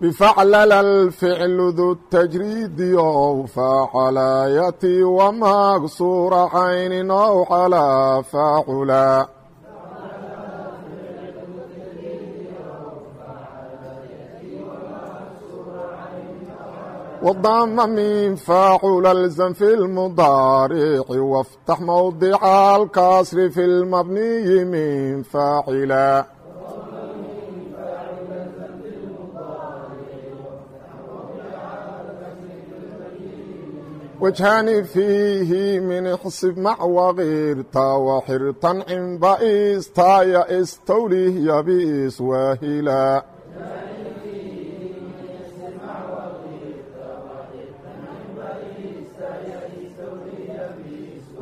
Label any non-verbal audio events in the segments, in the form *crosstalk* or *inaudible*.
bfaclal alficlu du tajriidi ow facala yati wamaqsuura caynin ow calaa facula wadaama min facula lzam fi lmudaarici waftax mowdica alkasri fi lmabniyi min faacila فيه من احسب مع وغيرتا وحرتا عن بئستا يا استوليه يا بئس واهلا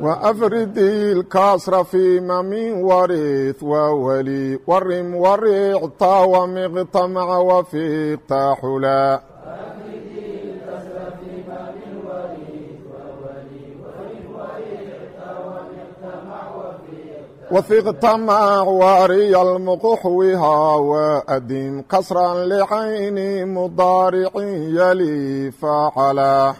وأفرد الكسر فيما من ورث وولي ورم ورعتا ومغتمع وفيقت حلا وثقت مع واري المقحوها وأدم كسرا لعين مضارع يلي فعلا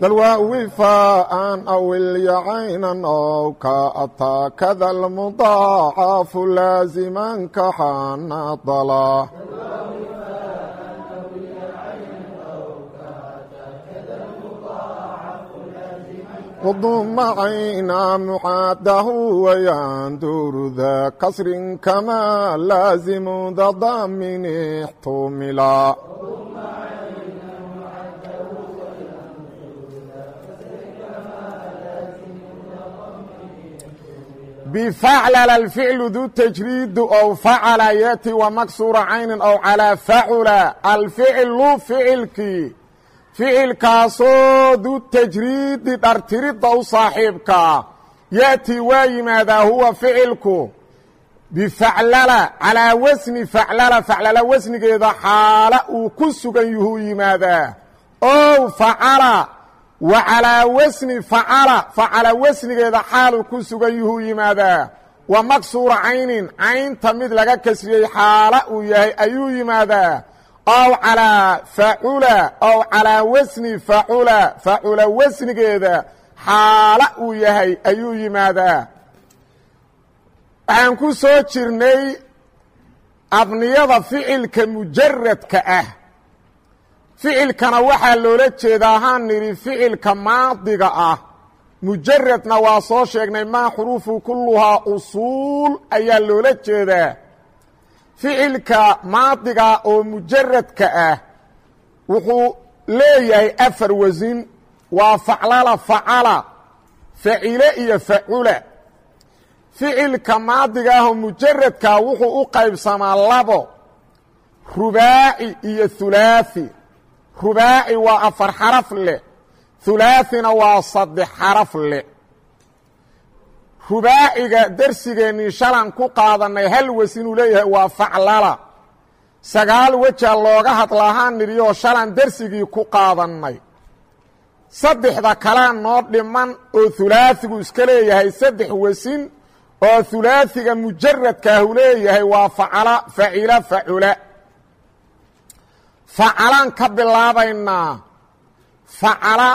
dalwaawi faaan aw ilyacaynan ow ka ataa kada almudaacafu laaziman kaxanadala qudumacayna mucaadahu wayanduruda kasrin kamaa laazimu dadamin ixtumila bfacll alficlu du tajriidu ow facala yati wa maksuura caynin ow calaa facula. Alficlu ficilkii ficilkaasoo du tajriidi dhartiridda u saaxiibkaa yaأti waa yimaadaa huwa ficilku bifaclala calaa wasni faclala faclala wasnigeeda xaala uu ku sugan yuhuu yimaadaa. Ow facala wa calaa wasni facala facala wasnigeeda xaaluu ku sugan yuhuu yimaadaa. Wa maksuura caynin caynta mid laga kasriyey xaala uu yahay ayuu yimaadaa ow calaa facula ow calaa wasni facula facula wasnigeeda xaala uu yahay ayuu yimaadaa. Waxaan ku soo jirnay abniyada ficilka mujaradka ah. Ficilkana waxaa loola jeedaa haan nidhi ficilka maadiga ah. Mujaradna waa soo sheegnay maa xuruufu kulluhaa usuul ayaa loola jeedaa ficilka maadiga oo mujaradka ah wuxuu leeyahay afar wasin. Waa faclala facala facile iyo facula. Ficilka maadiga ah oo mujaradka wuxuu u qaybsamaa labo rubaaci iyo hulaaثi rubaaci waa afar xaraf leh hulaaثina waa saddex xaraf leh rubaaciga dersigeennii shalan ku qaadanay hal wasinuu leeyahay waa faclala. Sagaal weja looga hadlahaan nidhiyoo shalan dersigii ku qaadannay. Saddexda kalea noo dhiman oo hulaaثigu iska leeyahay saddex wasin oo hulaaثiga mujaradkaahu leeyahay waa facala facila facula. Facalaan ka bilaabaynaa. Facala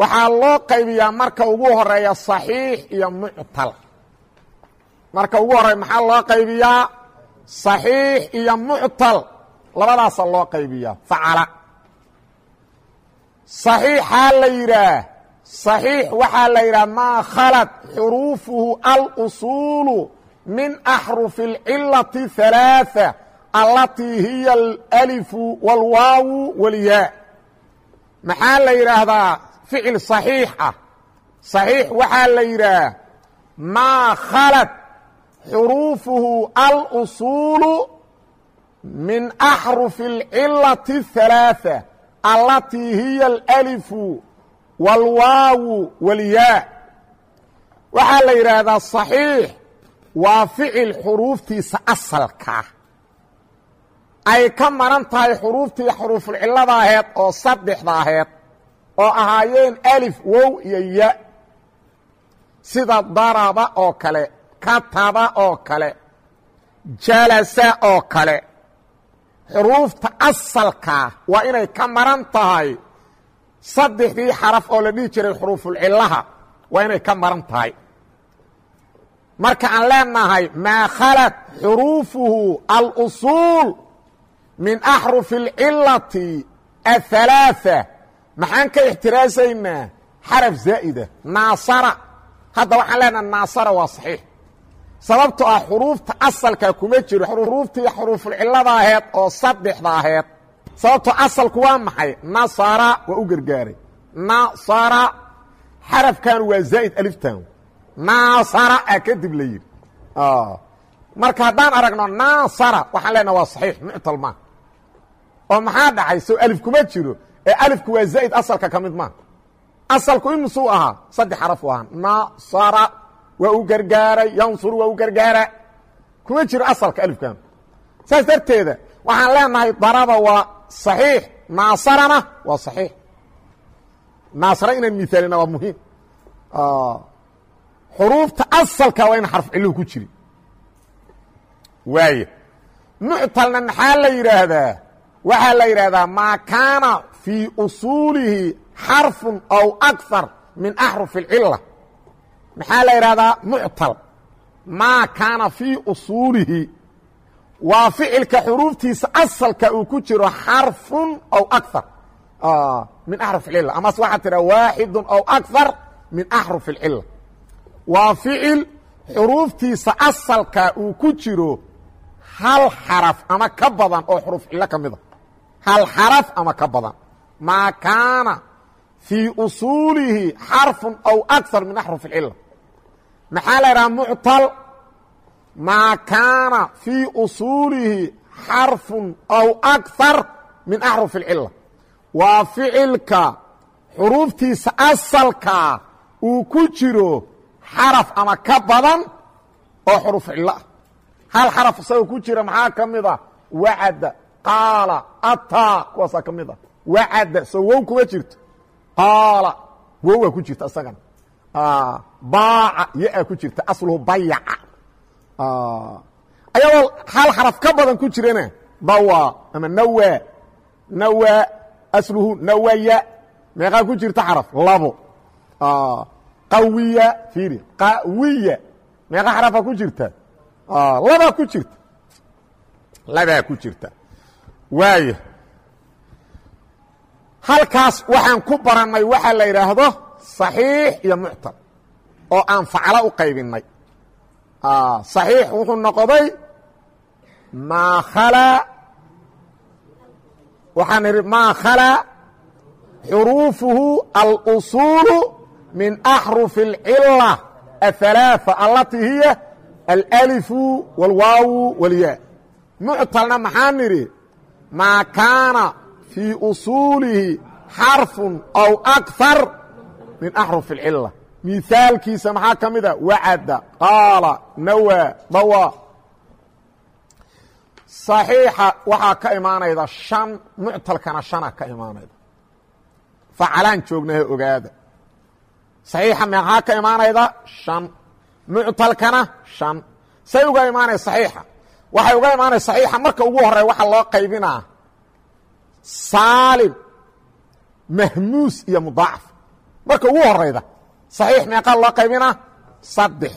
waxaa loo qaybiyaa marka ugu horeeya صaxiix iyo muctal marka ugu horeeya maxaa loo qaybiyaa صaxiix iyo muctal labadaasa loo qaybiyaa facala صaxiixaa la yidhaah صaxiix waxaa la yidhaha maa khalad xuruufuhu alusuulu min axrufi اlcilaةi ثalaaثة allatii hiya alalifu wاlwaawu walyaa maxaa la yidhaahdaa ficil صaxiix ah صaxiix waxaa la yidhaah maa khalad xuruufuhu alusuulu min axrufi اlcilati الثalaaثة allatii hiya alأlifu wاlwaawu wاlyaa waxaa la yidhaahdaa صaxiix waa ficil xuruuftiisa asalkaa ay ka maran tahay xuruuftii xuruufulcilada aheed oo saddexda aheed oo ahaayeen alif wow iyo ya. Sida daraba oo kale kataba oo kale jalasa oo kale. Xuruufta asalkaa waa inay ka maran tahay. Saddexdii xaraf oo la dhihi jiray xuruufulcilaha waa inay ka maran tahay. Marka aan leenahay maa khalad xuruufuhu alusuul min axrufi اlcilati ahalaaثa maxaan ka ixtiraasaynaa? Xaraf zaa'ida. Naasara. Hadda waxaan leenaha naasara waa saxiix. Sababtoo ah xuruufta asalka kuma jiro. Xuruuftii xuruufulcilada aheed oo saddexda aheed. Sababtoo asalku waa maxay? Nasara waa u gargaaray. Nasara xarafkan waa zaa'id aliftan. Naasara a kadib la yidhi. Marka haddaan aragno naasara waxaan leenaha waa saxiix muctal maa oo maxaa dhacay? Soo alif kuma jiro ee alifku waa zaa'id asalka ka mid maa asalku imusuu ahaa saddex xaraf u ahaa nasara waa u gargaaray yansur waa u gargaara. Kuma jiro asalka alifkan. Saas darteeda waxaan leenahay daraba waa صaxiix naasarana waa صaxiix naasara inaan miaalina waa muhiim. Xuruufta asalka waa ina xarf ciluhu ku jiri. Waay muctalna maxaa la yidhaahdaa waxaa la yidhaahdaa maa kaana fii usuulihi xarfu aw akar min axrufi اlcila maxaa la yidhahdaa muctal maa kaana fii usuulihi waa ficilka xuruuftiisa asalka uu ku jiro xarfun aw akar min axruf اcila amase waxaa tidha waaxidu aw akar min axruf اlcila waa ficil xuruuftiisa asalka uu ku jiro hal xaraf ama ka badan oo xuruuf cilo ka mida hal xaraf ama ka badan maa kaana fii usuulihi xarfu aw akar min axruf اlcila maxaa la yidhaha muctal maa kaana fii usuulihi xarfu aw akar min axruf اlcila waa ficilka xuruuftiisa asalka uu ku jiro xaraf ama ka badan oo xuruuf cilo ah hal xaraf isagoo ku jira maxaa ka mid a wacada qaala ataa kuwaasaa ka mid a wacada soo wow kuma jirto. Qaala wow waa ku jirta isagana baaca ya-a ku jirta asluhu bayaca. Ayadoo hal xaraf ka badan ku jirana dawa ama nawa nawa asluhu nawaya meeqaa ku jirta xaraf labo. Qawiya fiiri qawiya meeqa xarafa ku jirta. Labaa ku jirta. Labaa ku jirta. Waaya halkaas waxaan ku barannay waxaa la yidhaahdo صaxiix iyo muctal oo aan faclo u qaybinay صaxiix wuxuu noqday maa khalaa waxaan idhi maa khalaa xuruufuhu alusuulu min axrufi اlcila aلثalaaثa alatii hiya alأlifu wاlwaawu wاlyaa muctalna maxaa nidhi maa kaana fii usuulihi xarfu aw akar min axruf اlcila miaalkiisa maxaa ka mida wacada qaala nawa dawa صaxiixa waxaa ka imaanayda شhan muctalkana شhana ka imaanayda facalaan joognahe ogaada صaxiixa meeqaa ka imaanayda شhan muctalkana شhan say uga imaanay صaxiixa waxay uga imaanay صaxiixa marka ugu horey waxa loo qaybinaa saalim mahmuus iyo mudaacaf marka ugu horayda صaxiix meeqaa loo qaybinaa saddex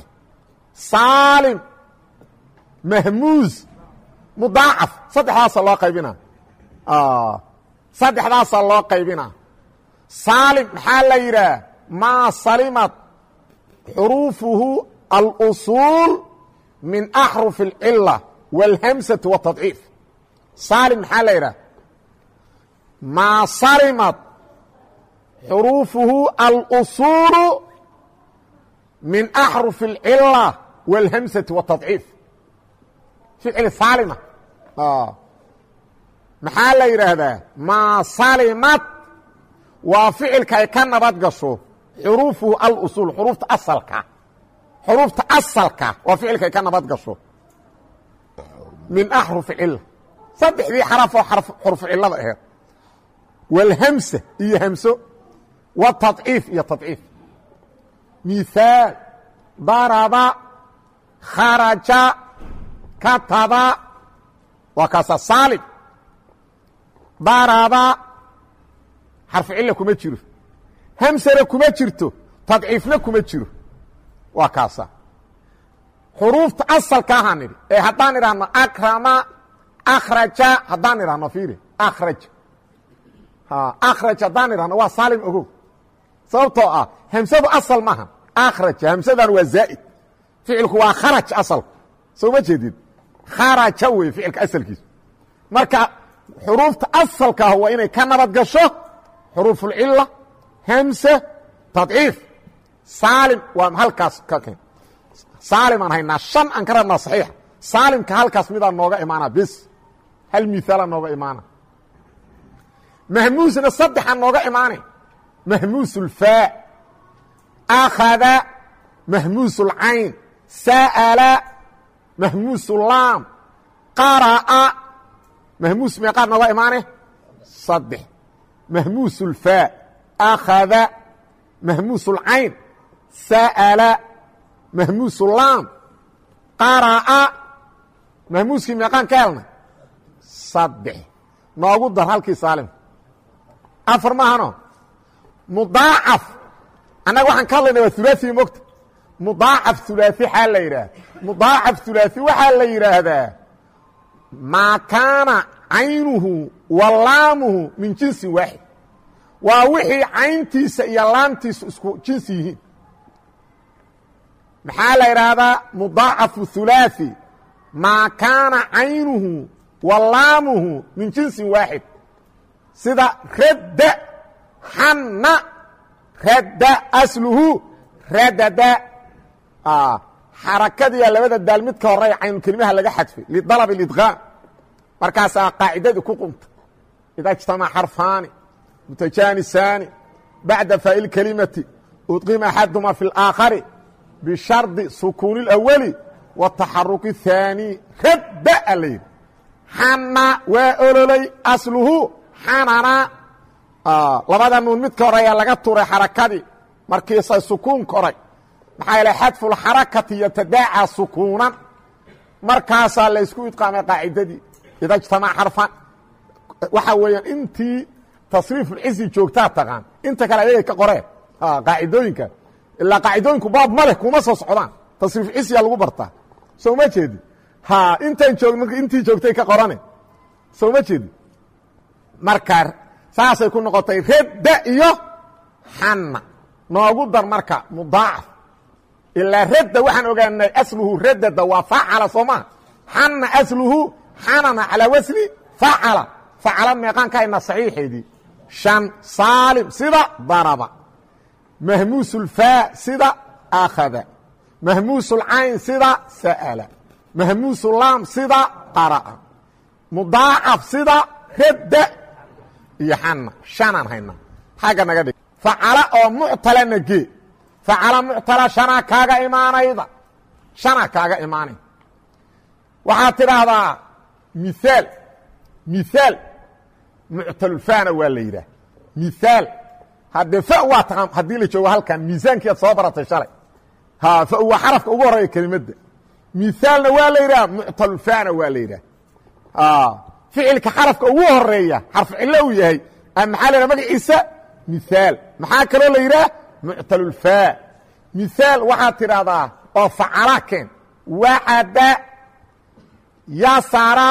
saalim mahmuus mudaacaf saddexdaasa loo qaybina saddexdaasaa loo qaybinaa saalim maxaa la yidhaah maa salimad xuruufuhu alusuul min axrufi اlcila wاlhamsati wاtadciif saalim maxaa la yidhaah maa salimad xuruufuhu alusuulu min axrufi اlcila wاlhamsati wاtadciif ficil saalima maxaa la yidhaahdaa maa salimat waa ficilka ay ka nabad gasho xuruufuhu alusul xuruufta asalka xuruufta asalka waa ficilka ay ka nabad gasho min axrufi cila saddexdii xaraf oo xurfu cilada aheed wاlhamsa iyo hamso wاtadciif iyo tadciif mihaal daraba kharaja kataba waa kaasa saalim daraba xarfu cila kuma jiro hamsana kuma jirto tadciifna kuma jiro waa kaasa xuruufta asalka ahaan nidhi ee haddaan idhaahno akrama akhraja haddaan idhahno fiiri akhraj akhraj haddaan idhahno waa saalim ogow. Sababtoo ah hamsadu asal maaha. Akhraja hamsadan waa zaa'id. Ficilku waa kharaj asalku soo ma jeedid kharaja wey ficilka asalkiisu. Marka xuruufta asalka ah waa inay ka nabad gasho xuruufulcila hamse tadciif. Saalim waa halkaas ka keen. Saalimaan haynaa shan aan ka rabnaa saxiixa. Saalimka halkaas midaa nooga imaana bis. Hal miaala nooga imaana mahmuusna saddexaa nooga imaana mahmuus ulfaa akhada mahmuus ulcayn sa'ala mahmuus ulaam qara'a mahmuus meeqaa nooga imaane saddex. Mahmuus ulfaa akhada mahmuus ulcayn sa'ala mahmuus ulaam qara'a mahmuuskii meeqaan ka helnay saddex. Noogu dar halkii saalimka afar maahano mudaacaf annaga waxaan ka hadlayna waa hulaaثi mogta mudaacaf hulaaثi xaa la yidhaahda mudaacaf hulaaثi waxaa la yidhaahdaa maa kaana caynuhu wa laamuhu min jinsin waaxid waa wixii cayntiisa iyo laamtiisu isku jinsi yihiin maxaa la idhaahdaa mudaacafu hulaaثi maa kaana caynuhu wa laamuhu min jinsin waaxid sida radda xanna radda asluhu radada xarakadiya labada daal midka horey caynu kelimaha laga xadfay lidalab اidqaam markaasaa qaacidadii ku qumta ida اjtamac xarfaani mutajanisaani bacda faa'il kelimati udqima axaduma fi اlaakhari bishardi sukuuni اlawali wataxaruki الthaani radda a la yidhi xana waa ololay asluhu xanana labada nuun midka horeeyaa laga turay xarakadii markiisay sukuun koray maxaa yeele xadfulxarakati yotadaacaa sukuunan. Markaasaa laysku idqaamay qaacidadii ida ijtamac xarfan. Waxaa weeyaan intii tasriifulcisi joogtaa taqaan inta kale ayagay ka qoreen. Qaacidooyinka ilaa qaacidooyinku baab ma leh kuma soo socdaan. Tasriifulcisiyaa lagu bartaa. Soo ma jeedi? Ha intaan joog intii joogtay ka qorane. Soo ma jeedi marka saasay ku noqotay radda iyo xanna. Noogu dar marka mudaacaf ilaa radda waxaan ogaanay asluhu radada waa facala soo maa xanna asluhu xanana calaa wasni facala facala meeqaan ka haynaa saxiixeedii shan saalim sida daraba. Mahmuusulfaa sida akhada. Mahmuusulcayn sida sa'ala. Mahmuusulaam sida qara'a. Mudaacaf sida radda iyo xanna shanaan haynaa xagga naga dhig facala oo muctalana gee facala muctala shanaa kaaga imaanayda shanaa kaaga imaanay waxaad tidhaahdaa miaal miaal muctalulfana waa la yidhaah miaal haddee fa waa taqaan haddii la joogo halkan miisaankiiad soo baratay shalay ha fa waa xarafka ugu horreeya kelimadda miaalna waa la yidhaha muctalulfana waa la yidhaah ficilka xarafka ugu horreeya xarfu cilo uu yahay maxaa la magaciisa miaal maxaa kaloo la yidhaah? Muctalulfaa miaal waxaad tidhaahdaa oo facala keen. Wacada yasara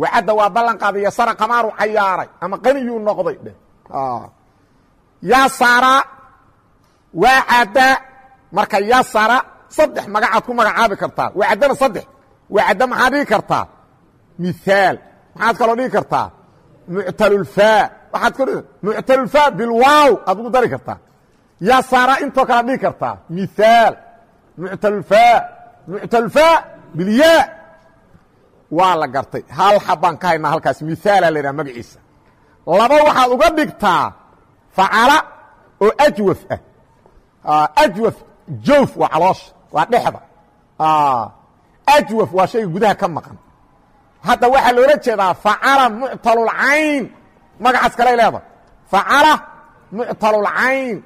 wacadda waa ballan qaaday yasara qamaaru cayaaray ama qaniyuu noqday dheh. Yasara wacada marka yasara saddex magacaad ku magacaabi kartaa. Wacaddana saddex. Wacadda maxaad dhigi kartaa? Miaal maxaad kaloo dhigi kartaa muctalulfaa waxaad k muctalulfaa bilwaaw aad ugu dari kartaa. Yasara intoo kala dhigi kartaa mihaal muctalfaa muctalfaa bilyaa waa la gartay. Hal xabbaan ka haynaa halkaas. Mihaala la yidhaha magaciisa. Laba waxaad uga dhigtaa facala oo ajwaf ah. Ajwaf joof waa caloosha waa dhexda. Ajwaf waa shayga gudaha ka maqan hadda waxaa loola jeedaa facala muctalulcayn magacaas kaley leeda facala muctalulcayn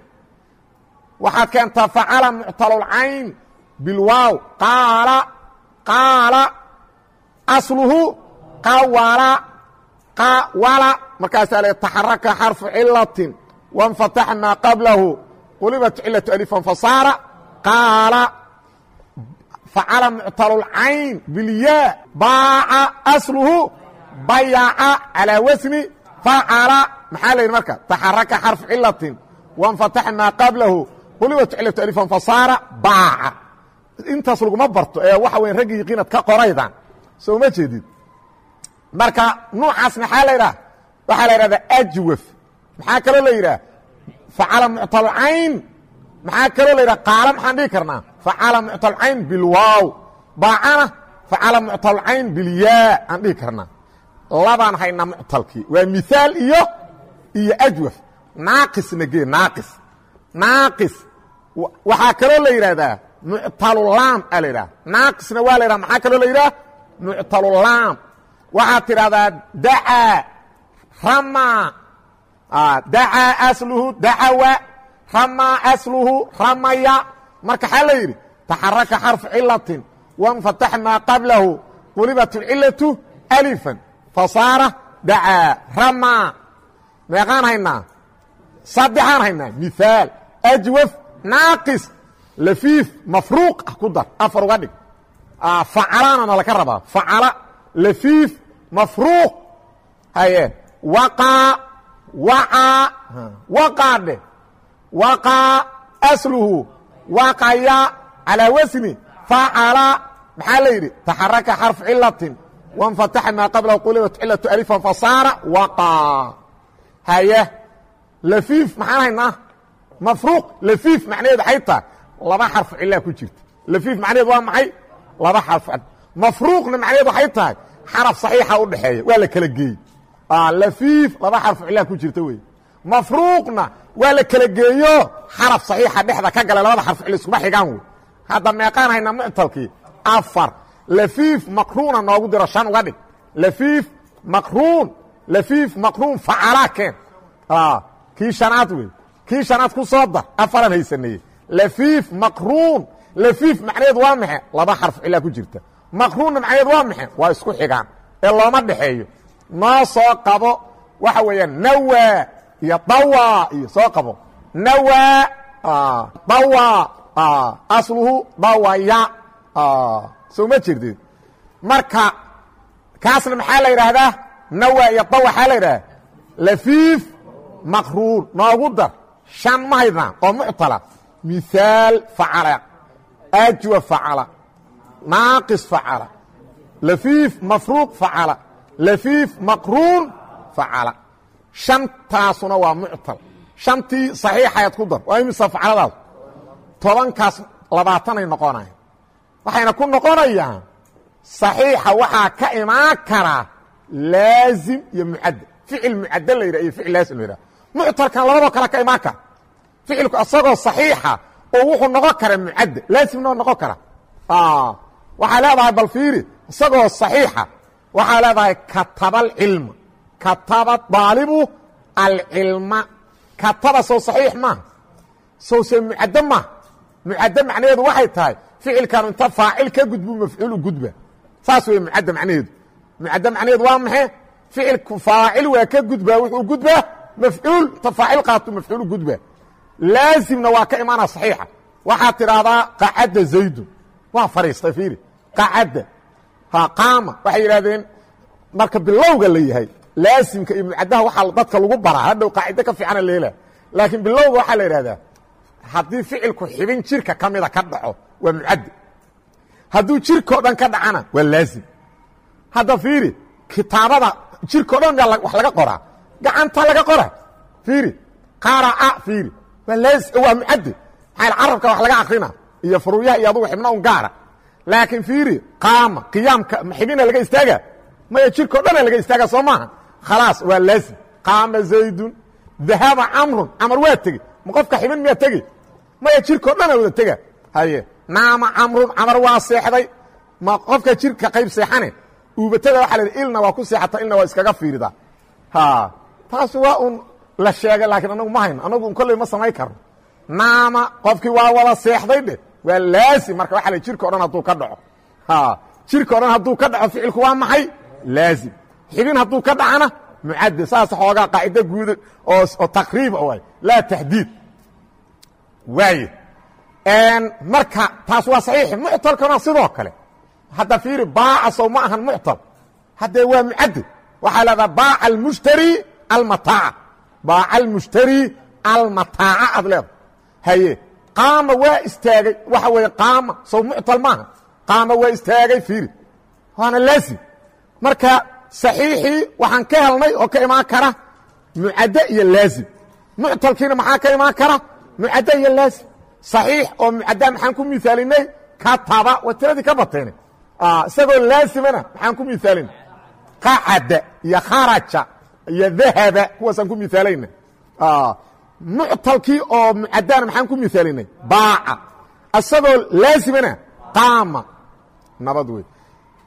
waxaad keentaa facala muctalulcayn bilwaaw. Qaala qaala. Asluhu qawala qawala. Markaasaa le taxaraka xarfu cilatin wanfataxa maa qablahu. Qulibat cilatu alifan fasaara qaala facala muctalulcayn bilyaa baaca asluhu bayaca calaa wasni facala maxaa la yidhi marka taxaraka xarfu cilatin wanfataxa maa qablahu qulibat cilatu alifan fasaara baaca intaas laguma barto ee waxa weya raggi yiqiinad ka qoraydan soo ma jeedid marka nuucaas maxaa la yidhaha waxaa la yidhahdaa ajwaf maxaa kaloo la yidhaha facala muctalcayn maxaa kaloo la yidhaha qaala maxaan dhihi karnaa facala muctalcayn bilwaaw baacana facala muctalcayn bilyaa aan dhihi karnaa labaan haynaa muctalkii waa mihaal iyo iyo ajwaf naaqisna gee naaqis naaqis waxaa kaloo la yidhahdaa muctalulaam aa la yidhaha naaqisna waa la yidhaha maxaa kaloo la yidhaha muctalulaam waxaad tidhahdaa dacaa ramaa dacaa asluhu dacawa ramaa asluhu ramaya marka xaa la yidhi taxaraka xarfu cilatin wanfatax maa qablahu qulibat cilatu alifan. Fasaara dacaa ramaa. Meeqaan haynaa? Saddexaan haynaa. Mihaal ajwaf naaqis lafiif mafruuq ah ku dar. Afar uga dhig. Facalaana laka rabaa. Facala lafiif mafruuq. Haye waqaa wacaa waqaa dhe waqaa asluhu waqaya calaa wasni facala maxaa la yidhi? Taxaraka xarfu cilatin wanfataxa maa qablahu qulibat cilatu alifan fasaara waqaa haye lafiif maxaan haynaa mafruuq. Lafiif macnaheedu waxay tahay? Laba xarfu cilaa ku jirta. Lafiif macnaheedu waa maxay? Laba xarf mafruuqna macnaheedu waxay tahay? Xaraf saxiixa u dhexeeya waa la kala geeyey. Lafiif laba xarfu cilaa ku jirta wey mafruuqna waa la kala geeyo. Xaraf saxiixa dhexda ka gala labada xarfu cil iskuma xigaan wey hadda meeqaan haynaa muctalkii. Afar. Lafiif makruuna noogu diro shan uga dhig. Lafiif makruun. Lafiif makruun facalaa keen. Kii shanaad wey. Kii shanaad ku soo dar afaran haysaneeye lafiif makruun. Lafiif macnaheedu waa maxe laba xarf cilaa ku jirta. Makruunna macnaheedu waa maxe waa isku xigaan. Ee looma dhexeeyo. Noo soo qabo waxa weeyaan nawa iyo dawa iyo soo qabo. Nawa dawa asluhu dawaya soo ma jirtid. Marka kaasna maxaa la yidhaahdaa? Nawa iyo dawa waxaa la yidhahda lafiif makruun noogu dar. Shan ma haydnaa oo muctala. Mihaal facala ajwa facala naaqis facala. Lafiif mafruuq facala. Lafiif maqruun facala shantaasuna waa muctal. Shantii saxiixayd ku dar. Waa imisa facaladaas tobankaas labaatanay noqonayan waxayna ku noqonayaan saxiixa waxaa ka imaan karaa laazim iyo mucadda ficil mucadda la yidhah iyo ficil laazim la yidhah muctalkan labadoo kale ka imaan kara. Ficilku asagoo saxiixa oo wuxuu noqon kara mucadda laazimnoo noqon kara. Waxaa leedahay bal fiiri isagoo saxiixa waxaa leedahay kataba alcilma kataba daalibu alcilma kataba sow saxiix maaha sow se mucaddo maaha mucaddo macnaheedu waxay tahay ficilkanu inta faacil ka gudbu mafcuulu gudba. Saas wey mucaddo macnaheedu. Mucaddo macnaheedu waa maxe ficilku faacil waa ka gudbaa wuxuu gudbaa mafcuul inta faacil qaato mafcuulu gudba. Laazimna waa ka imaana saxiixa. Waxaad tidhaahdaa qacadda zaydun waa fadhiistay fiiri. Qacadda. Ha qaama. Waxay yidhahdeen marka bilowga la yahay laasimka iyo mucaddaha waxaa dadka lagu baraa hadhow qaacido ka fiicana leela. Laakiin bilowga waxaa la yidhahdaa haddii ficilku xibin jirka ka mida ka dhaco waa mucaddi. Hadduu jirkao dhan ka dhacana waa laazim hadda fiiri kitaabada jirkao dhan yaa wax laga qoraa gacanta laga qora fiiri qara'a fiiri waa laaz waa mucadde maxaa carabka wax laga akrina iyo furuuyaha iyo adugu xibna un gaara. Laakiin fiiri qaama qiyaamka xibina laga istaaga maya jirkao dhana laga istaaga soo maaha khalaas waa laazim qaama zaydun dahaba camrun camar waa tegey ma qofka xibin miyaa tegi maya jirkao dhana wada tega haye naama camrun camar waa seexday ma qofka jirka qayb seexane uubatada waxa la yidhi ilna waa ku seexata ilna waa iskaga fiiridaa ha taas waa un la sheegay laakiin anagu ma hayno anagu un kolley ma samayn karno naama qofkii waa wada seexday dhe waa laazim marka waxa la jirka o dhan hadduu ka dhaco ha jirka o dhan hadduu ka dhaco ficilku waa maxay laazim xibin hadduu ka dhacana mucadde saas xoogaa qaacido guud oo waay. Laa taxdiid waaye. Marka taas waa saxiix. Muctalkana sidoo kale hadda fiiri baaca sow ma ahan muctal. Haddee waa mucadde waxaa leedaha baaca almushtari almataaca. Baaca almushtari almataaca aad leeda haye qaama waa istaagay. Waxa weeye qaama sow muctal maaha qaama waa istaagay fiiri. Waana laazim. Marka saxiixii waxaan ka helnay oo ka imaan kara mucadde iyo laazim. Muctalkiina maxaa ka imaan kara? Mucadde iyo laazim. صaxiix oo mucaddaa maxaan ku miaalinay kataba waa tiradii ka bateene. Isagoo laazimana maxaan ku miaalinay qacada iyo kharaja iyo dahaba kuwaasaan ku miaalayna muctalkii oo mucaddaana maxaan ku miaalinay baaca. Isagoo laazimana qaama. Nabad wey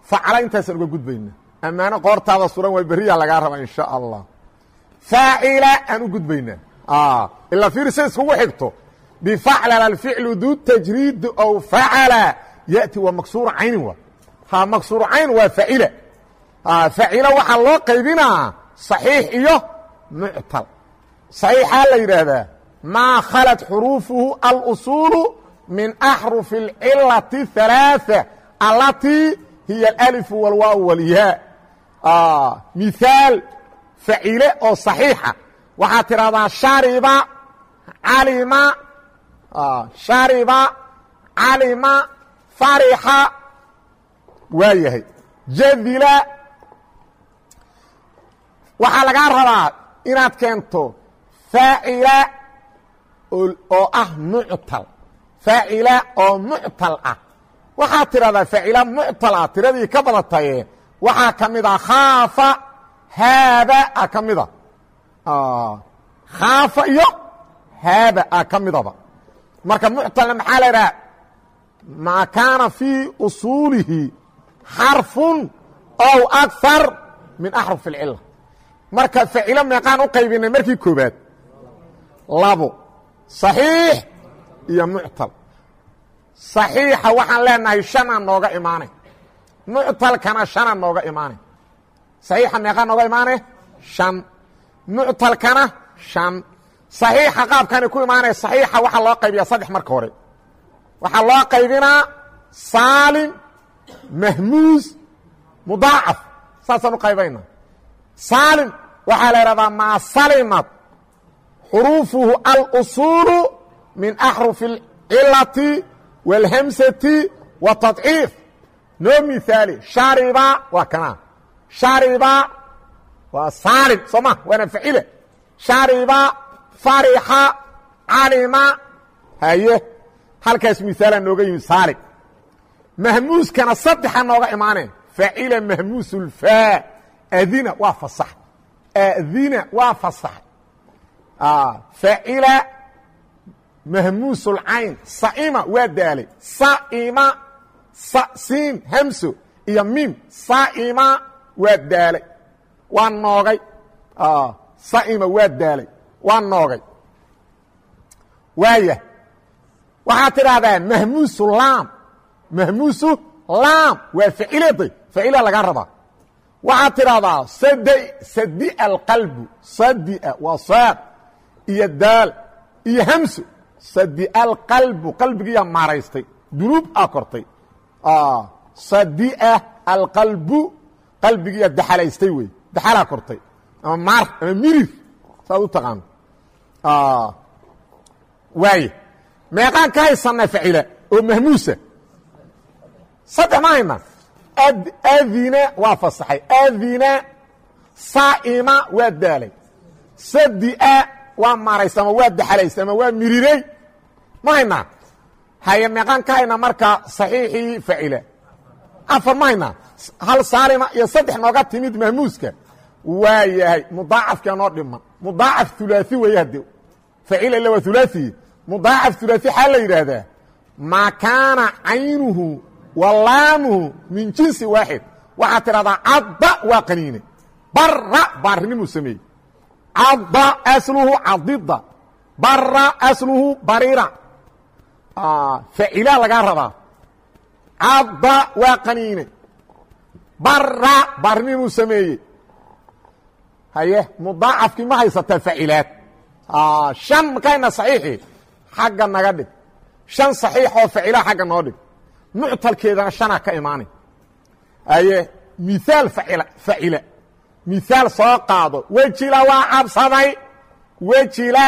facala intaasaan uga gudbayna ammaano qoortaada suran waa beriyaa lagaa rabaa in allah. Faacila aan u gudbaynaa ah, ilaa fiirsa iskugu xigto. Bifaclala alficlu du tajriidi ow facala ya'ti waa maksuuru caynin wa. Ha maksuuru cayn waa facila ah, facila waxaa loo qaybinaa saxiix iyo muctal saxiixaa la yidhaahdaa. Maa khalat xuruufuhu alusuulu min axrufi alcilati halaaثa allatii hiya alalifu walwaaw walyaa mihaal facile oo صaxiixa waxaad tidhahdaa shariba calima shariba calima farixa. Waa yahay. Jadila waxaa lagaa rabaa inaad keento faacila oo ah muctal. Faacila oo muctal ah. Waxaad tidhahdaa faacila muctal ah. Tiradii ka badataye waxaa ka mid a khaafa haaba a ka mida khaafa iyo haaba a ka midaba marka muctalna maxaa la idhaha maa kaana fii usuulihi xarfun ow akar min axruf اlcila marka facilo meeqaan u qaybinay markii koobaad labo صaxiix iyo muctal صaxiixa waxaan leenahay shanaa nooga imaanay muctalkana shanaa nooga imaanay صaxiixa meeqaa nooga imaanay shan muctalkana shan صaxiixa qaabkani ku imaanaya صaxiixa waxaa loo qaybiyaa saddex marka hore waxaa loo qaybinaa saalim mahmuus mudaacaf saasaan u qaybayna saalim waxaa la ihahdaa maa salimad xuruufuhu alusuulu min axrufi اlcilati wاlhamsati wاtadciif noo mihaali shariba waa kanaa shariba waa saalim soo waana facile shariba farixa calima haye halkaas misaalaa nooga yimi saalim. Mahmuuskana saddexa nooga imaaneen. Facila mahmuus adina waa fasax. Adina waa fasax. Facila mahmuus saima waa daalay. Saima siin hamso iyo mim saima waa daalay waa noogay. Saima waa daalay waa noogay. Waaya waxaad tidhaahdaa mahmuusu laam. Mahmuusu laam. Waa faciladay facila lagaa rabaa. Waxaad tidhaahdaa sad sadia alqalbu sadia waa saad iyo daal iyo hamso sadia alqalbu qalbigiiyaa maaraystay dunuub aa kortay sadia alqalbu qalbigiiyaa daxalaystay wey daxalaa kortay. Ama maar ama mirir saad u taqaano waay meeqaan ka haysanaa facila oo mahmuusa. Saddex ma hayna adina waa fasaxay. Adina saa'ima waa daalay. Sadia waa maaraysa ama waa daxalaysa ama waa mirirey ma haynaa haye meeqaan ka hayna marka saxiixii faacila afar ma hayna hal saalima iyo saddex nooga timid mahmuuska. Waa yahay mudaacafkaa noo dhiman mudaacaf ulaai wey hadde faacil ila waa ulaai mudaacaf ulaai xaa la yidhaahdaa. Maa kaana caynuhu wa laamuhu min jinsi waaxid. Waxaa tidhahdaa cadda waa qaniine. Bara baarinimuu sameeyey. Cadda asluhu cadida bara asluhu bariira facilaa lagaa rabaa. Cadda waa qaniine. Bara baarinimuu sameeyey. Haye mudaacafkii ma haysataa facilaad shan makayna saxiixi xagga naga dhig. Shan saxiix oo facilaha xagga noo dhig. Muctalkeedana shanaa ka imaanay haye miaal facila facila miaal soo qaado. Wejila waa cabsaday wejila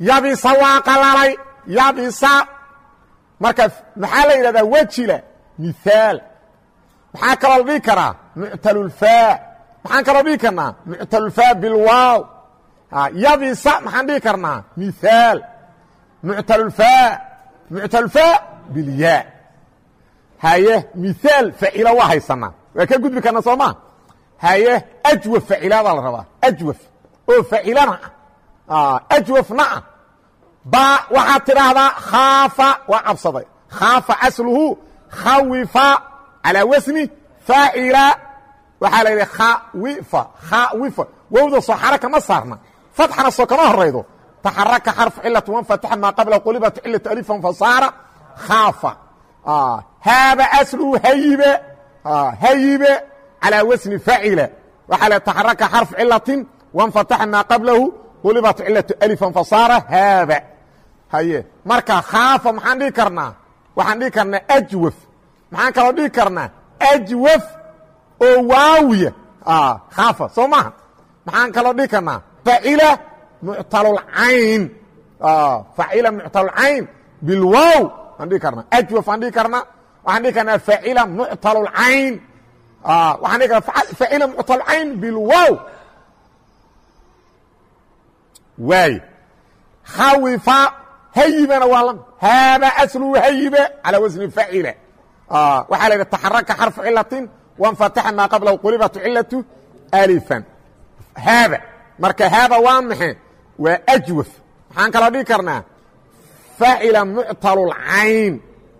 yabisa waa qalalay yabisa. Marka maxaa la yidhahdaa? Wejila miaal maxaa kaloo la dhihi karaa? Muctalulfaa maxaan kaloo dhihi karnaa? Muctalulfaa bilwaaw yabisa maxaan dhihi karnaa? Miaal muctalulfaa muctalulfaa bilyaa haye miaal facila waa haysanaa. Waa ka gudbi karna soo maa haye ajwaf facilaadaa la rabaa. Ajwaf. Oo facilana ajwafna ah ba waxaad tidhaahdaa khaafa waa cabsaday. Khaafa asluhu khawifa calaa wasni faacila waxaa la yidhi khawifa khawifa. Wowda soo xaraka ma saarna. Fatxana soo kama horaydo taxaraka xarfu cilatu wanfataxa maa qabla qulibat cilatu alifan fasaara khaafa. Haaba asluhu hayibe hayibe calaa wasni facila waxaa la taxaraka xarfu cilatin wanfataxa maa qablahu qulibat cilatu alifan fasaara haaba. Haye marka khaafa maxaan dhihi karnaa? Waxaan dhihi karnaa ajwaf. Maxaan kaloo dhihi karnaa ajwaf oo waawiya. Khaafa soo maaha? Maxaan kaloo dhihi karnaa facila muctalulcayn facila muctalulcayn bilwow aan dhihi karnaa ajwaf aan dhihi karnaa waxaan dhihi karnaa facila muctalulcayn waxaan dhihi karnaa facila muctalulcayn bilwow waay khawifa hayibana waa la haaba asluhu hayibe calaa wasni facila waxaa la yidhi taxaraka xarfu cilatin wanfataxa maa qablahu qulibatu cilatu alifan. Haaba marka haaba waa maxe waa ajwaf. Maxaan kaloo dhihi karnaa facila muctalulcayn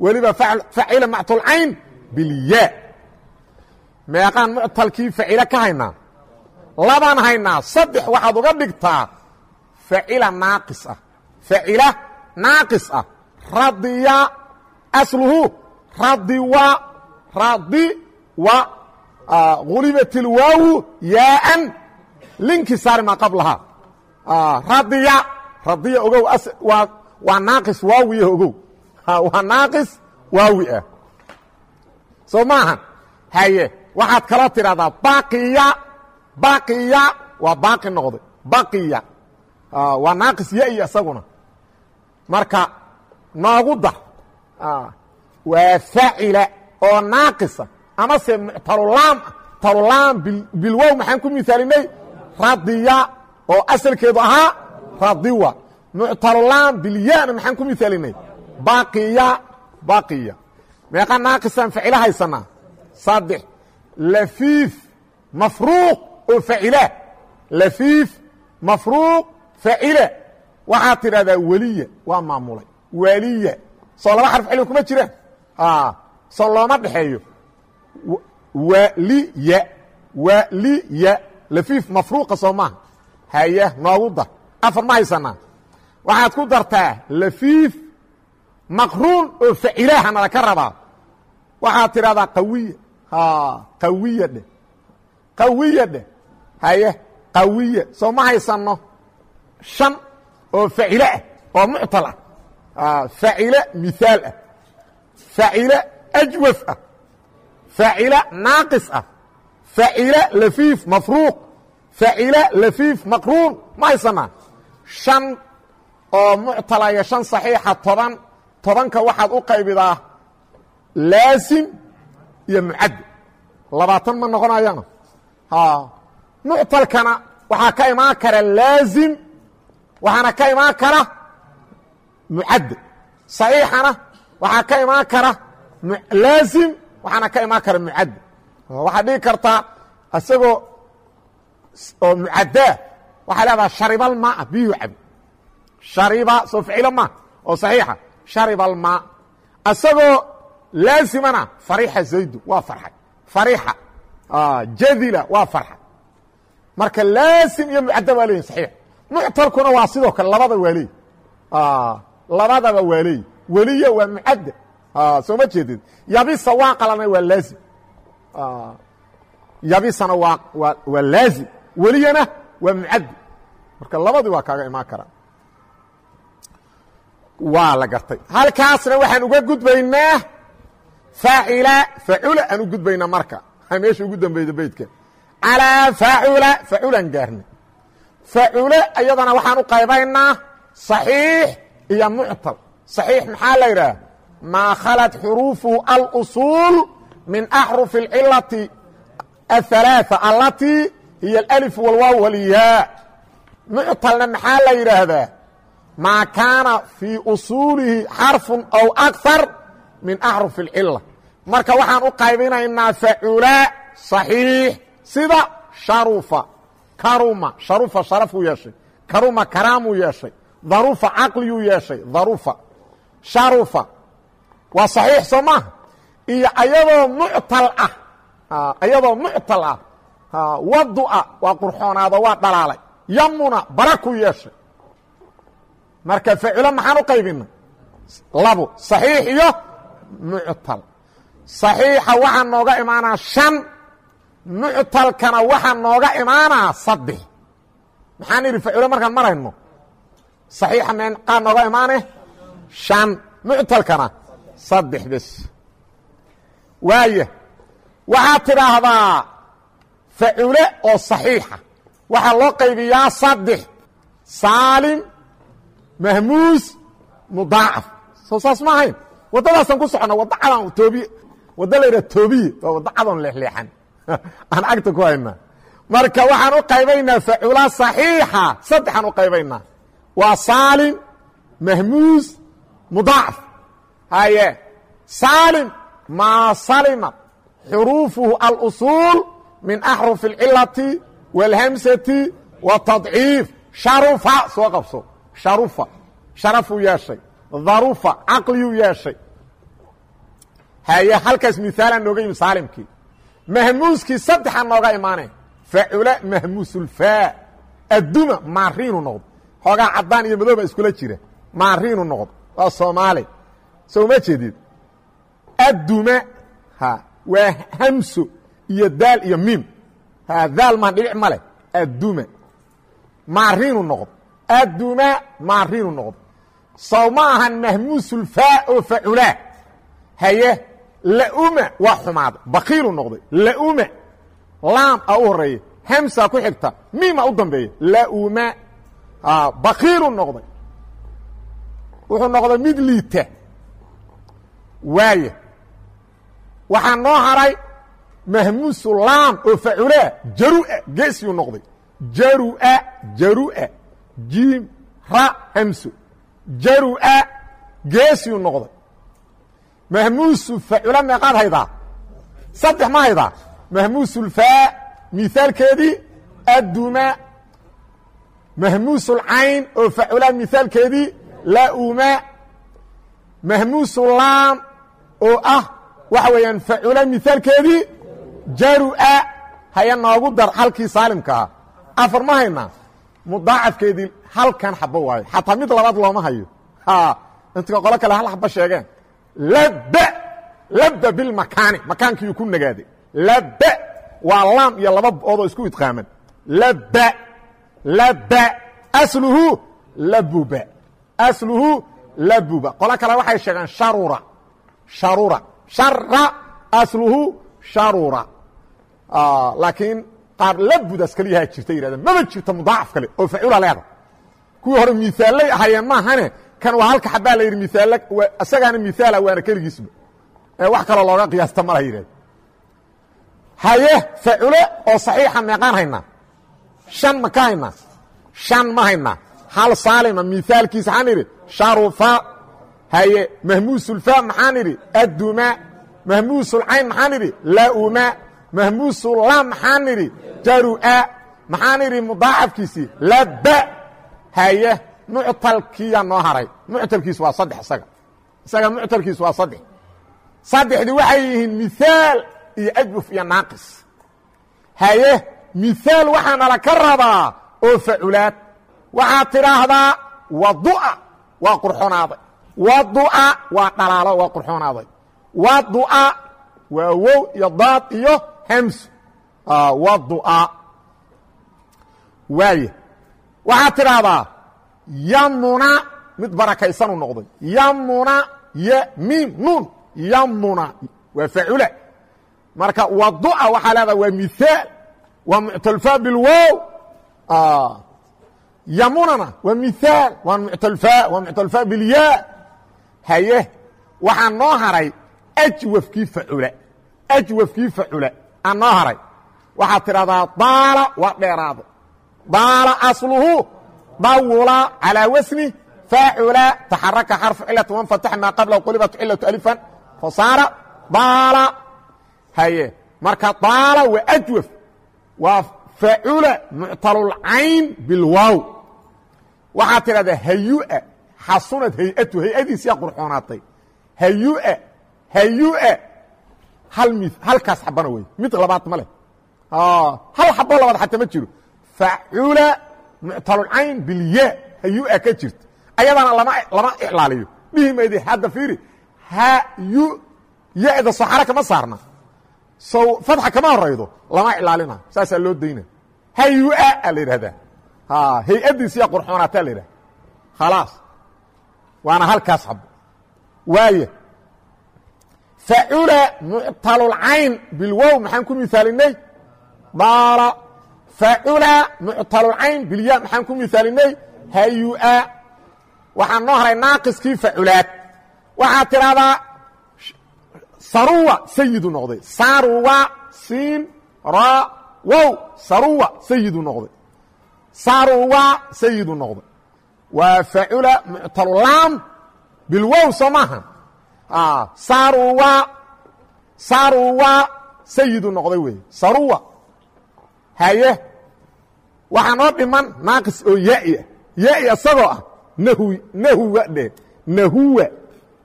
weliba facila muctalcayn bilyaa meeqaan muctalkii facila ka haynaa? Labaan haynaa saddex waxaad uga dhigtaa facila naaqis ah facila naaqis ah radiya asluhu radiwa radiwa gulibat ilwaawu yaaan linkisaari maa qablahaa radiya radiya ogow waa naaqis waawiya ogow waa naaqis waawi ah soo maahan haye waxaad kaloo tidhahdaa baqiya baqiya waa baaqi noqday baqiya waa naaqis ya-ya isaguna marka noogu dar waa facila oo naaqisa. Amase muctalulaam ah talulaam bilwow maxaan ku misaalinay radiya oo asalkeedu ahaa radiwa. Muctalulaam bilyana maxaan ku misaalinay baqiya baqiya meeqa naaqisaan facila haysanaa saddex lafiif mafruuq oo facila lafiif mafruuq facila waxaad tidhahdaa weliya waa maamulay. Waliya soo laba xarf cilmi kuma jiraan. Soo looma dhexeeyo. Waliya waliya lafiif mafruuqa soo haya noogu dar. Afar ma haysanaa. Waxaad ku dartaa lafiif maqruun oo facilaha nala ka rabaa. Waxaad tidhahdaa qawiya qawiya dheh qawiya dheh haye qawiya soo ma haysanno shan oo facile ah oo muctal ah facile mihaal ah facile ajwaf ah facile naaqis ah facile lafiif mafruuq facile lafiif maqruun ma haysanaa shan oo muctala iyo shan saxiixa toban tobanka waxaad u qaybidaa laasim iyo mucaddi labaatan ma noqonayana muctalkana waxaa ka imaan kara laazim waxaana ka imaan kara mucadad صaxiixana waxaa ka imaan kara laazim waxaana ka imaan kara mucadad waxaad dhigi kartaa isagoo oo mucadaa waxaa leedaha sharibalmaa biyuu cabi shariba soo ficilo ma oo صaxiixa sharibalmaa isagoo laazimana farixa zaydu waa farxay farixa jadila waa farxay marka laazim iyo mucadda waa leeyihiin saxiix muctalkuna waa sidoo kale labada waa leey labadaba waa leey weliya waa mucadda soo ma jeedid yabisa waa qalana waa laazim. Yabisana waa waa waa laazim. Weliyana waa mucaddi marka labadii waa kaaga imaan karaa waa la gartay. Halkaasna waxaan uga gudbaynaa faacila facula aan u gudbaynaa marka. Meesha ugu dambeyda beydka. Calaa facula faculan gaarna facule iyadana waxaan u qaybaynaa صaxiix iyo muctal صaxiix maxaa la yidhaah maa khalat xuruufu alusuul min axruf اlcilati aلثalaaثa alatii hiy اlأlif wاlwaaw wاlyaa muctalna maxaa la yidhaahdaa maa kaana fii usuulihi xarfu aw akar min axruf اlcila marka waxaan u qaybinaynaa facula صaxiix sida sharufa karuma sharufa sharafuu yeeshay karuma karaamuu yeeshay darufa caqliguu yeeshay darufa sharufa waa saxiix soo iyo ayadoo muctal ah ayadoo muctal ah wadu'a waa qurxoonaado waa dhalaalay yamuna barakuu yeeshay marka facilo maxaan u qaybina labo saxiix iyo muctal saxiixa waxaa nooga imaanaa shan muctalkana waxaa nooga imaanaa saddex maxaan idhi faculo markaan marayno saxiixa meenqaa nooga imaane? Shan muctalkana saddex bes. Waaya waxaad tidhaahdaa faculo oo saxiixa. Waxaa loo qaybiyaa saddex. Saalim mahmuus mudaacaf soo saas ma ahayn. Waddadaasaan ku soconna wadda cadaan toobiye waddo la yidhaha toobiye waa waddo cadoon leexleexan. *laughs* aan agta ku haynaa marka waxaan u qaybaynaa facula صaxiixa saddexaan u qaybaynaa waa saalim mahmuus mudaacaf haye saalim maa salima xuruufuhu alusuul min axruf اlcilati wاlhamsati wاtadciif sharufa soo qabso sharufa sharafuu yeeshay darufa caqliyuu yeeshay haye halkaas miaalaan nooga yimi saalimkii mahmuuskii saddexaa nooga imaane. Facula mahmuusulfaa adduma maariinu noqdo xoogaa caddaan iyo madooba iskula jira. Maariinu noqdo waa soomaali. Soo ma jeedid? Adduma ha waa hamso iyo daal iyo miim. Ha daal maan dhibic ma leh. Adduma. Maariinu noqdo adduma maariinu noqdo sow ma ahan mahmuusulfaa oo facula haye lauma waa xumaaday bakiilu noqday. Lauma laam a u horreeya hamsa ku xigta. Miima u dambeeya lauma bakiilu noqday. Wuxuu noqday mid liita. Waaya waxaa noo haray mahmuusu laam oo facula jarua geesiyuu noqday. Jarua jarua jiim ra hamso jarua geesiyuu noqday mahmuusu facula meeqaad haydaa saddex ma haydaa mahmuusulfaa miaalkeedii adduma mahmuusulcayn oo facula miaalkeedii lauma mahmuusulaam oo ah waxa weeyaan facula miaalkeedii jarua haya noogu dar halkii saalimka ah. Afar ma haynaa mudaacafkeedii halkan xabo waayo xataa mid labaad looma hayo. Intka qolo kale hal xaba sheegeen lab labba bilmakaani makaankiiyuu ku nagaaday lab waa laam iyo laba oodoo isku idqaaman. Lab lab asluhu labuba. Asluhu labuba. Qolo kale waxay sheegeen sharura sharura shara asluhu sharura laakiin qaar labudaas kaliyahaa jirta yidhahdeen. Maba jirto mudaacaf kale oo facula leeda kuwii hore miaalay ahaayeen maahane kan waa halka xabaa la yidhi miaal isagaana miaala waana keligiisba. Wax kaloo looga qiyaasta malaha yidhahd haye facule oo صaxiixa meeqaan haynaa shan ma ka haynaa shan ma haynaa hal saalima miaalkiisa maxaan idhi sharufa haye mahmuusulfa maxaan idhi adduma mahmuusulcayn maxaan idhi lauma mahmuusulam maxaan idhi jarua. Maxaan idhi mudaacafkiisii laba haye muctalkiyaa noo haray. Muctalkiisu waa saddex isaga. Isaga muctalkiisu waa saddex. Saddexdii waxay yihiin miaal iyo ajwaf iyo naaqis. Haye miaal waxaa nala ka rabaa oo faculaad. Waxaad tidhaahdaa wadu'a waa qurxoonaaday wadu'a waa dhalaalo waa qurxoonaaday wadu'a waa wow iyo daad iyo hamsu wadu'a waaya waxaad tidhaahdaa yamuna mid barakaysanuu noqday. Yamuna y miim nuun yamuna waa facula marka wadu'a waxaa leedaha waa miaal waa muctalfa bilwow yamunana waa miaal waa muctalfa waa muctalfa bilya haye waxaa noo haray ajwafkii facula ajwafkii facula aa noo haray. Waxaad tidhahdaa daala waa dheeraaday daala asluhu dawula calىa wasni faacula taxaraka xarfu cilati wanfatax maa qablahu qulibat cilatu alifan fasaara daala haye marka daala waa ajwaf waa facula muctalulcayn bilwow waxaad tidhahdaa hayua xasunad hay'atu hay'adiisiyaa qurxoonaatay. Hayua hayua. Hal mi halkaas xabana wey mid labaad ma leh. Hal xabo labaad xataa ma jiro. Facula muctalulcayn bilya hayua ka jirta. Ayadana lama lama iclaaliyo. Dhihi maydi hadda fiiri hayu ya-da saxara kama saarna. Sow fatxa kama horaydo lama iclaalina. Saasaa loo dayna hayua a la yidhahdaa hay'addiisiyaa qurxoonaataa la yidhahda khalaas. Waana halkaas xabo waaya facula muctalulcayn bilwow maxaan ku misaalinay daala facula muctalulcayn bilya maxaan ku misaalinay hayua. Waxaa noo haray naaqiskii faculaad waxaad tidhahdaa saruwa sayidu noqday. Saruwa siin ra wow saruwa sayidu noqday. Saruwa sayidu noqday. Waa facula muctalulaam bilwow soo maaha? Saruwa saruwa sayidu noqday wey saruwa. Haye waxaa noo dhiman naaqis oo yaai ah. Yaai isagoo ah nahu nahuwa dhe. Nahuwa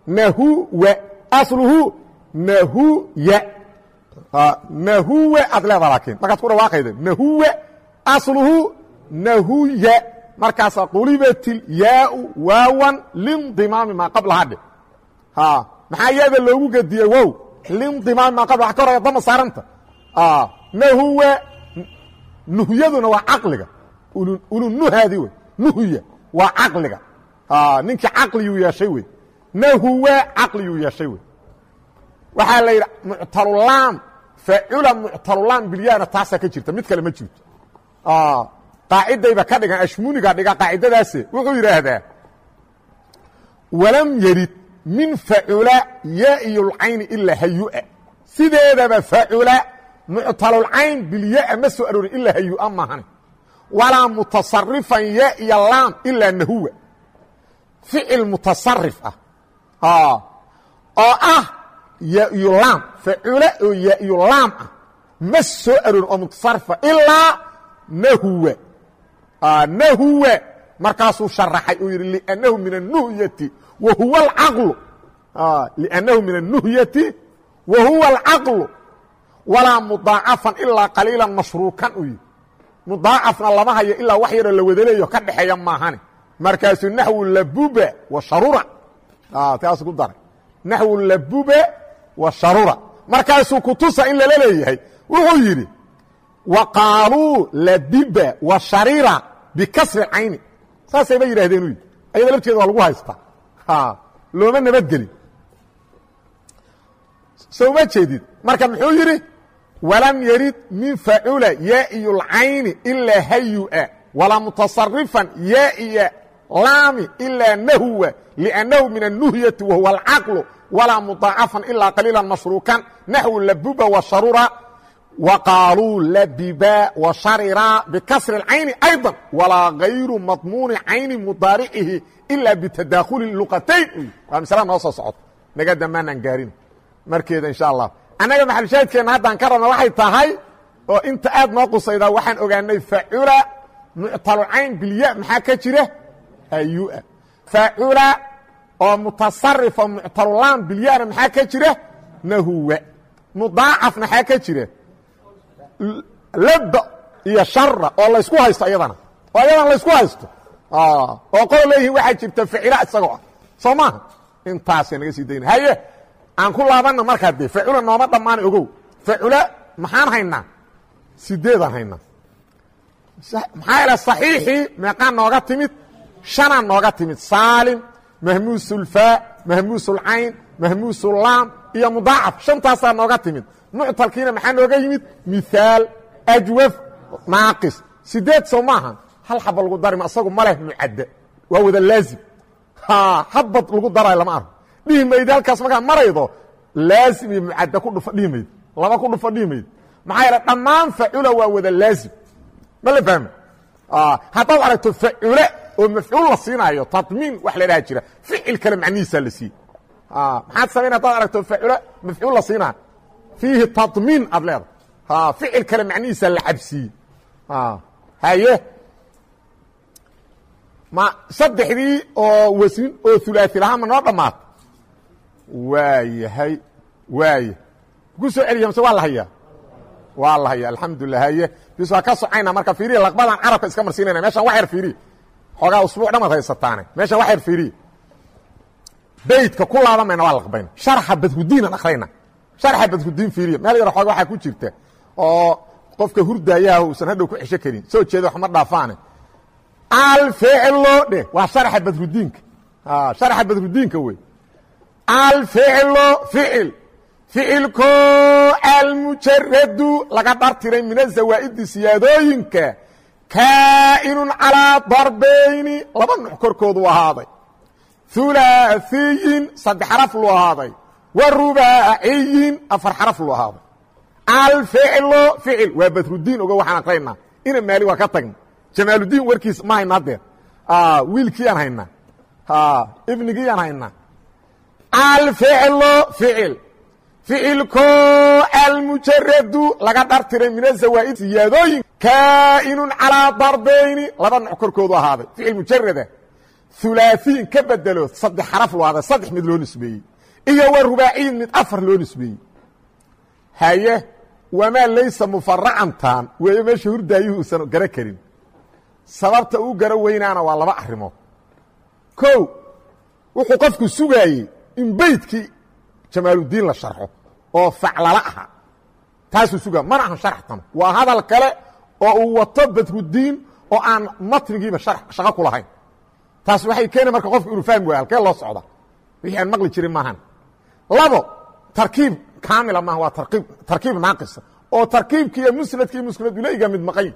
nahuwa asluhu nahuya. Nahuwa aad leeda laakiin. Markaad ku dhawaaqayda nahuwa asluhu nahuya. Markaasaa qulibatil yaau waawan lindimaami maa qablaha dhe maxaa yaada loogu gediyey wow lindimaami maa qabla. Wa ka horaya dama saaranta. Nahuwa nuhyaduna waa caqliga. Ulunuhaadi wey. Nuhya waa caqliga. Ninkii caqliyuu yeeshay wey. Nahuwa caqliyuu yeeshay wey. Waxaa la yidhi muctalulaam facula muctalulaam bilyana taasaa ka jirta. Mid kale ma jirto. Qaacidayba ka dhigan ashmuniga dhiga qaacidadaase. Wuxuu yidhaahdaa walam yarid min facula yaiyulcayni ilaa hayua. Sideedaba facula muctalulcayn bilyaa ma soo aroorin ilaa hayua maahane walaa mutasarifan ya iyo laam ilaa nahuwa ficil mutasarif ah. Oo ah yaiyulaam facula oo yaiyulaam ah. Ma soo aroorin oo mutasarifa ilaa nahuwa nahuwa markaasuu sharaxay uu yidhi lnahu min anuhyati wa huwa alcaqlu lnahu min anuhyati wa huwa alcaqlu walaa mudaacafan ilaa qaliilan mashruukan uu yidhi mudaacafna lama hayo ilaa wax yaroo la wadaleeyo ka dhexeeya maahane markaasuu naxwu labuba wa sharura. Taasuu ku daray naxwu labuba wa sharura. Markaasuu kutusa in lala leeyahay wuxuu yidhi wa qaaluu labiba wa sharira bikasri cayni. Saasayba yidhahdeen u yidhi ayada lafteeda waa lagu haystaa. Looma nabadgelin soo ma jeedid. Marka muxuu yidhi walam yarid min facula yaaiyu lcayni ilaa hayua walaa mutasarifan yaaiya laami ilaa nahwa liannahu min annuhyati wahuwa alcaqlu walaa mudaacafan ilaa qaliilan mashruukan naxwu labuba washarura waqaaluu labiba washarira bikasri اlcayni ayضa walaa gayru madmuuni cayni mudaaricihi ilaa bitadaakhuli luqatayn waa masalada noo soo socota naga damaanaan gaarin. Markeeda insha allah annaga maxalshaahidkeenna haddaan ka rabna waxay tahay oo inta aad noo qusaydaa waxaan ogaanay facula muctalucayn bilya maxaa ka jira? Hayua facula oo mutasarifa muctalulaan bilyana maxaa ka jira? Nahuwa. Mudaacaf maxaa ka jira? Laba iyo shara oo laysku haysto iyadana. Oo iyadana laysku haysto. Oo qol leeyihiin waxaa jirta ficila isagoo ah. Soo maaha intaasay naga sii dayna haye aan ku laabanna markaa dee facula nooma dhammaana ogow. Facula maxaan haynaa? Sideedaan haynaa. Maxaa yaele صaxiixii meeqaa nooga timid shanaa nooga timid. Saalim mahmuusulfaa mahmuusulcayn mahmuusulaam iyo mudaacaf. Shantaasaa nooga timid. Muctalkiina maxaa nooga yimid? Mihaal ajwaf naaqis. Sideed soo maaha. Hal xaba lagu darima isagu ma leh mucadda. Waa wada laazim. Habad lagu darayo lama arko dhihi maydi halkaas markaa maraydo laazim iyo mucadda ku dhufa dhihi mayd laba ku dhufa dhihi mayd maxaa yeele dhammaan facula waa wada laazim. Ma la fahma haddaad aragto facule oo mafcuul la siinaayo tadmiin wax la dhaha jira ficil kale macnihiisaa la siiye maxaad samayn haddaad aragto facule mafcuul la siinaayo fiihi tadmiin aad leedahay. Ficil kale macnihiisaa la cabsiiye haye ma saddexdii oo wasnin oo hulaaثi lahaa ma noo dhammaata waayahay waaya ku soo celiya mase waa la hayaa? Waa la haya alxamdulilah haye. Bis waa ka socayna marka fiiriya laqbadan carabka iska marsiinayna meeshan wax yar fiiriya xoogaa usbuuc dhamaad haysataane meeshan wax yar fiiriya beydka ku laabamayna waa laqbayna sharxa badhudiinan akhrayna sharxa badhudiin fiiriya. Meel yar xooga waxaa ku jirta oo qofka hurdaayaha uusan hadhow ku cesho karin. Soo jeeda wax ma dhaafaane. Alficlo dheh. Waa sharxa badhudiinka sharxa badhudiinka wey alficlo ficil ficilko almujaradu laga dhartiray min azawaa'idi siyaadooyinka kaa'inun calaa darbayni laba nuc korkoodu ahaaday hulaaثiyin saddex xaraf lu ahaaday wa rubaaciyin afar xaraf lu ahaaday alficlo ficil waa badrudiin ogo waxaan aqraynaa ina maali waa ka tagna jamaaludiin warkiis ma hayna hadeer wiilkiyaan haynaa ibnigiyaan haynaa alficlo ficil ficilko almujaradu laga dhartiray min azawaa'id siyaadooyin kaa'inun calaa darbayni laba nuc korkoodu ahaaday ficil mujarada hulaaثiyin ka bedelo saddex xaraf loo ahaaday saddex mid loo nisbeeyey iyo wa rubaaciyin mid afar loo nisbeeyey haye wamaa laysa mufaracantan weeye meesha hurdaayuhu uusan garo karin sababta uu garo weynaana waa laba arrimood ko wuxuu qofku sugaayey in beydkii jamaaludiin la sharxo oo faclala aha taasuu sugaa mana ahan sharxtan waa hadal kale oo uu wato badrudiin oo aan matnigiiba shaqo ku lahayn. Taas waxay keena marka qofku inuu fahmi waaya halkee loo socda. Wixii aan maqli jirin maahan. Labo tarkiib kaamila maaha waa tarkiib tarkiib naaqisa oo tarkiibki iyo musnadki iyo musnaduleyga mid maqan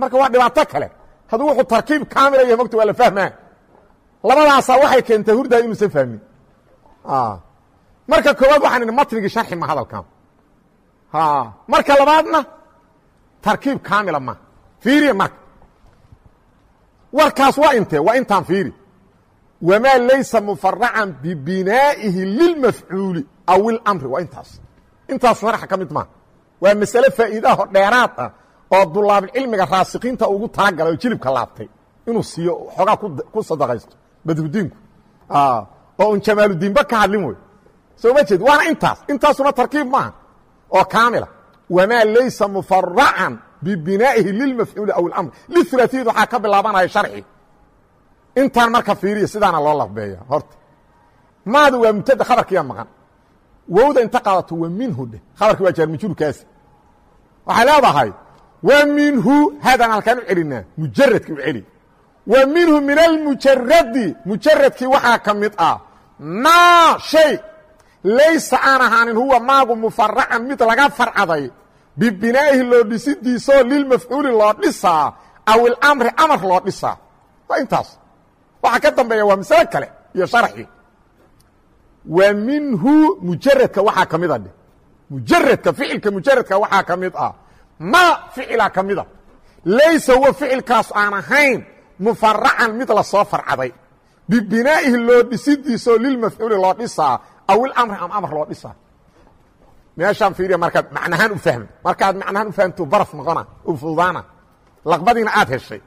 marka waa dhibaato kale. Hadduu wuxuu tarkiib kaamila yahay mogta waa la fahmaa labadaasaa waxay keentay hurdaa inuusan fahmin. Marka koowaad waxaan idhi matnigii sharxi ma hadalkan marka labaadna tarkiib kaamila ma. Fiiriya marka. Warkaas waa intee? Waa intaan fiiri. Wamaa laysa mufaracan bibinaa'ihi lilmafcuuli aw ilamri waa intaas. Intaas sharxa ka mid maaha waa masale faa'iidaho dheeraad ah oo dulaabilcilmiga raasikiinta ugu talagalay oo jilibka laabtay. Inuu siiyo xoogaa ku sadaqaysto badrudiinku oo un jamaaludiinba ka hadlin wey soo ma jeed waana intaas. Intaasuna tarkiib maaha oo kaamila. Wamaa laysa mufaracan bibinaa'ihi lilmafcuuli aw ilamri lihulaatiyad waxaa ka bilaabanaya sharxi intaan marka fiiriya sidaana loo laqbeeya horta. Maadu waa mubtada khabarkiiyaa maqan. Wowda inta qaadato waa minhu dheh. Khabarki waa jaarmujurkaasi waxay leedahay wa minhu haadaan halkaan u celinaa mujaradki u celi wa minhu min almujaradi mujaradkii waxaa ka mid ah maa shay laysa aan ahaanin huwa maagu mufaracan mid laga farcaday bibinaa'ihi loo dhisidiisoo lilmafcuuli loo dhisaa aw ilamri amar loo dhisaa. Waa intaas. Waxaa ka dambeeya waa masale kale iyo sharxi. Wa minhu mujaradka waxaa ka mida dheh. Mujaradka ficilka mujaradka waxaa ka mid ah ma ficila ka mida laysa huwa ficilkaas aan ahayn mufaracan mid la soo farcaday. Bibinaa'ihi loo dhisidiisao lilmafcuuli loo dhisaa aw ilamri am amar loo dhisaa. Meeshaan fiiriya markaad macnahaan u fahmi. Markaad macnahaan u fahamto baraf noqona u fududaana. Laqbadiina aad heshay.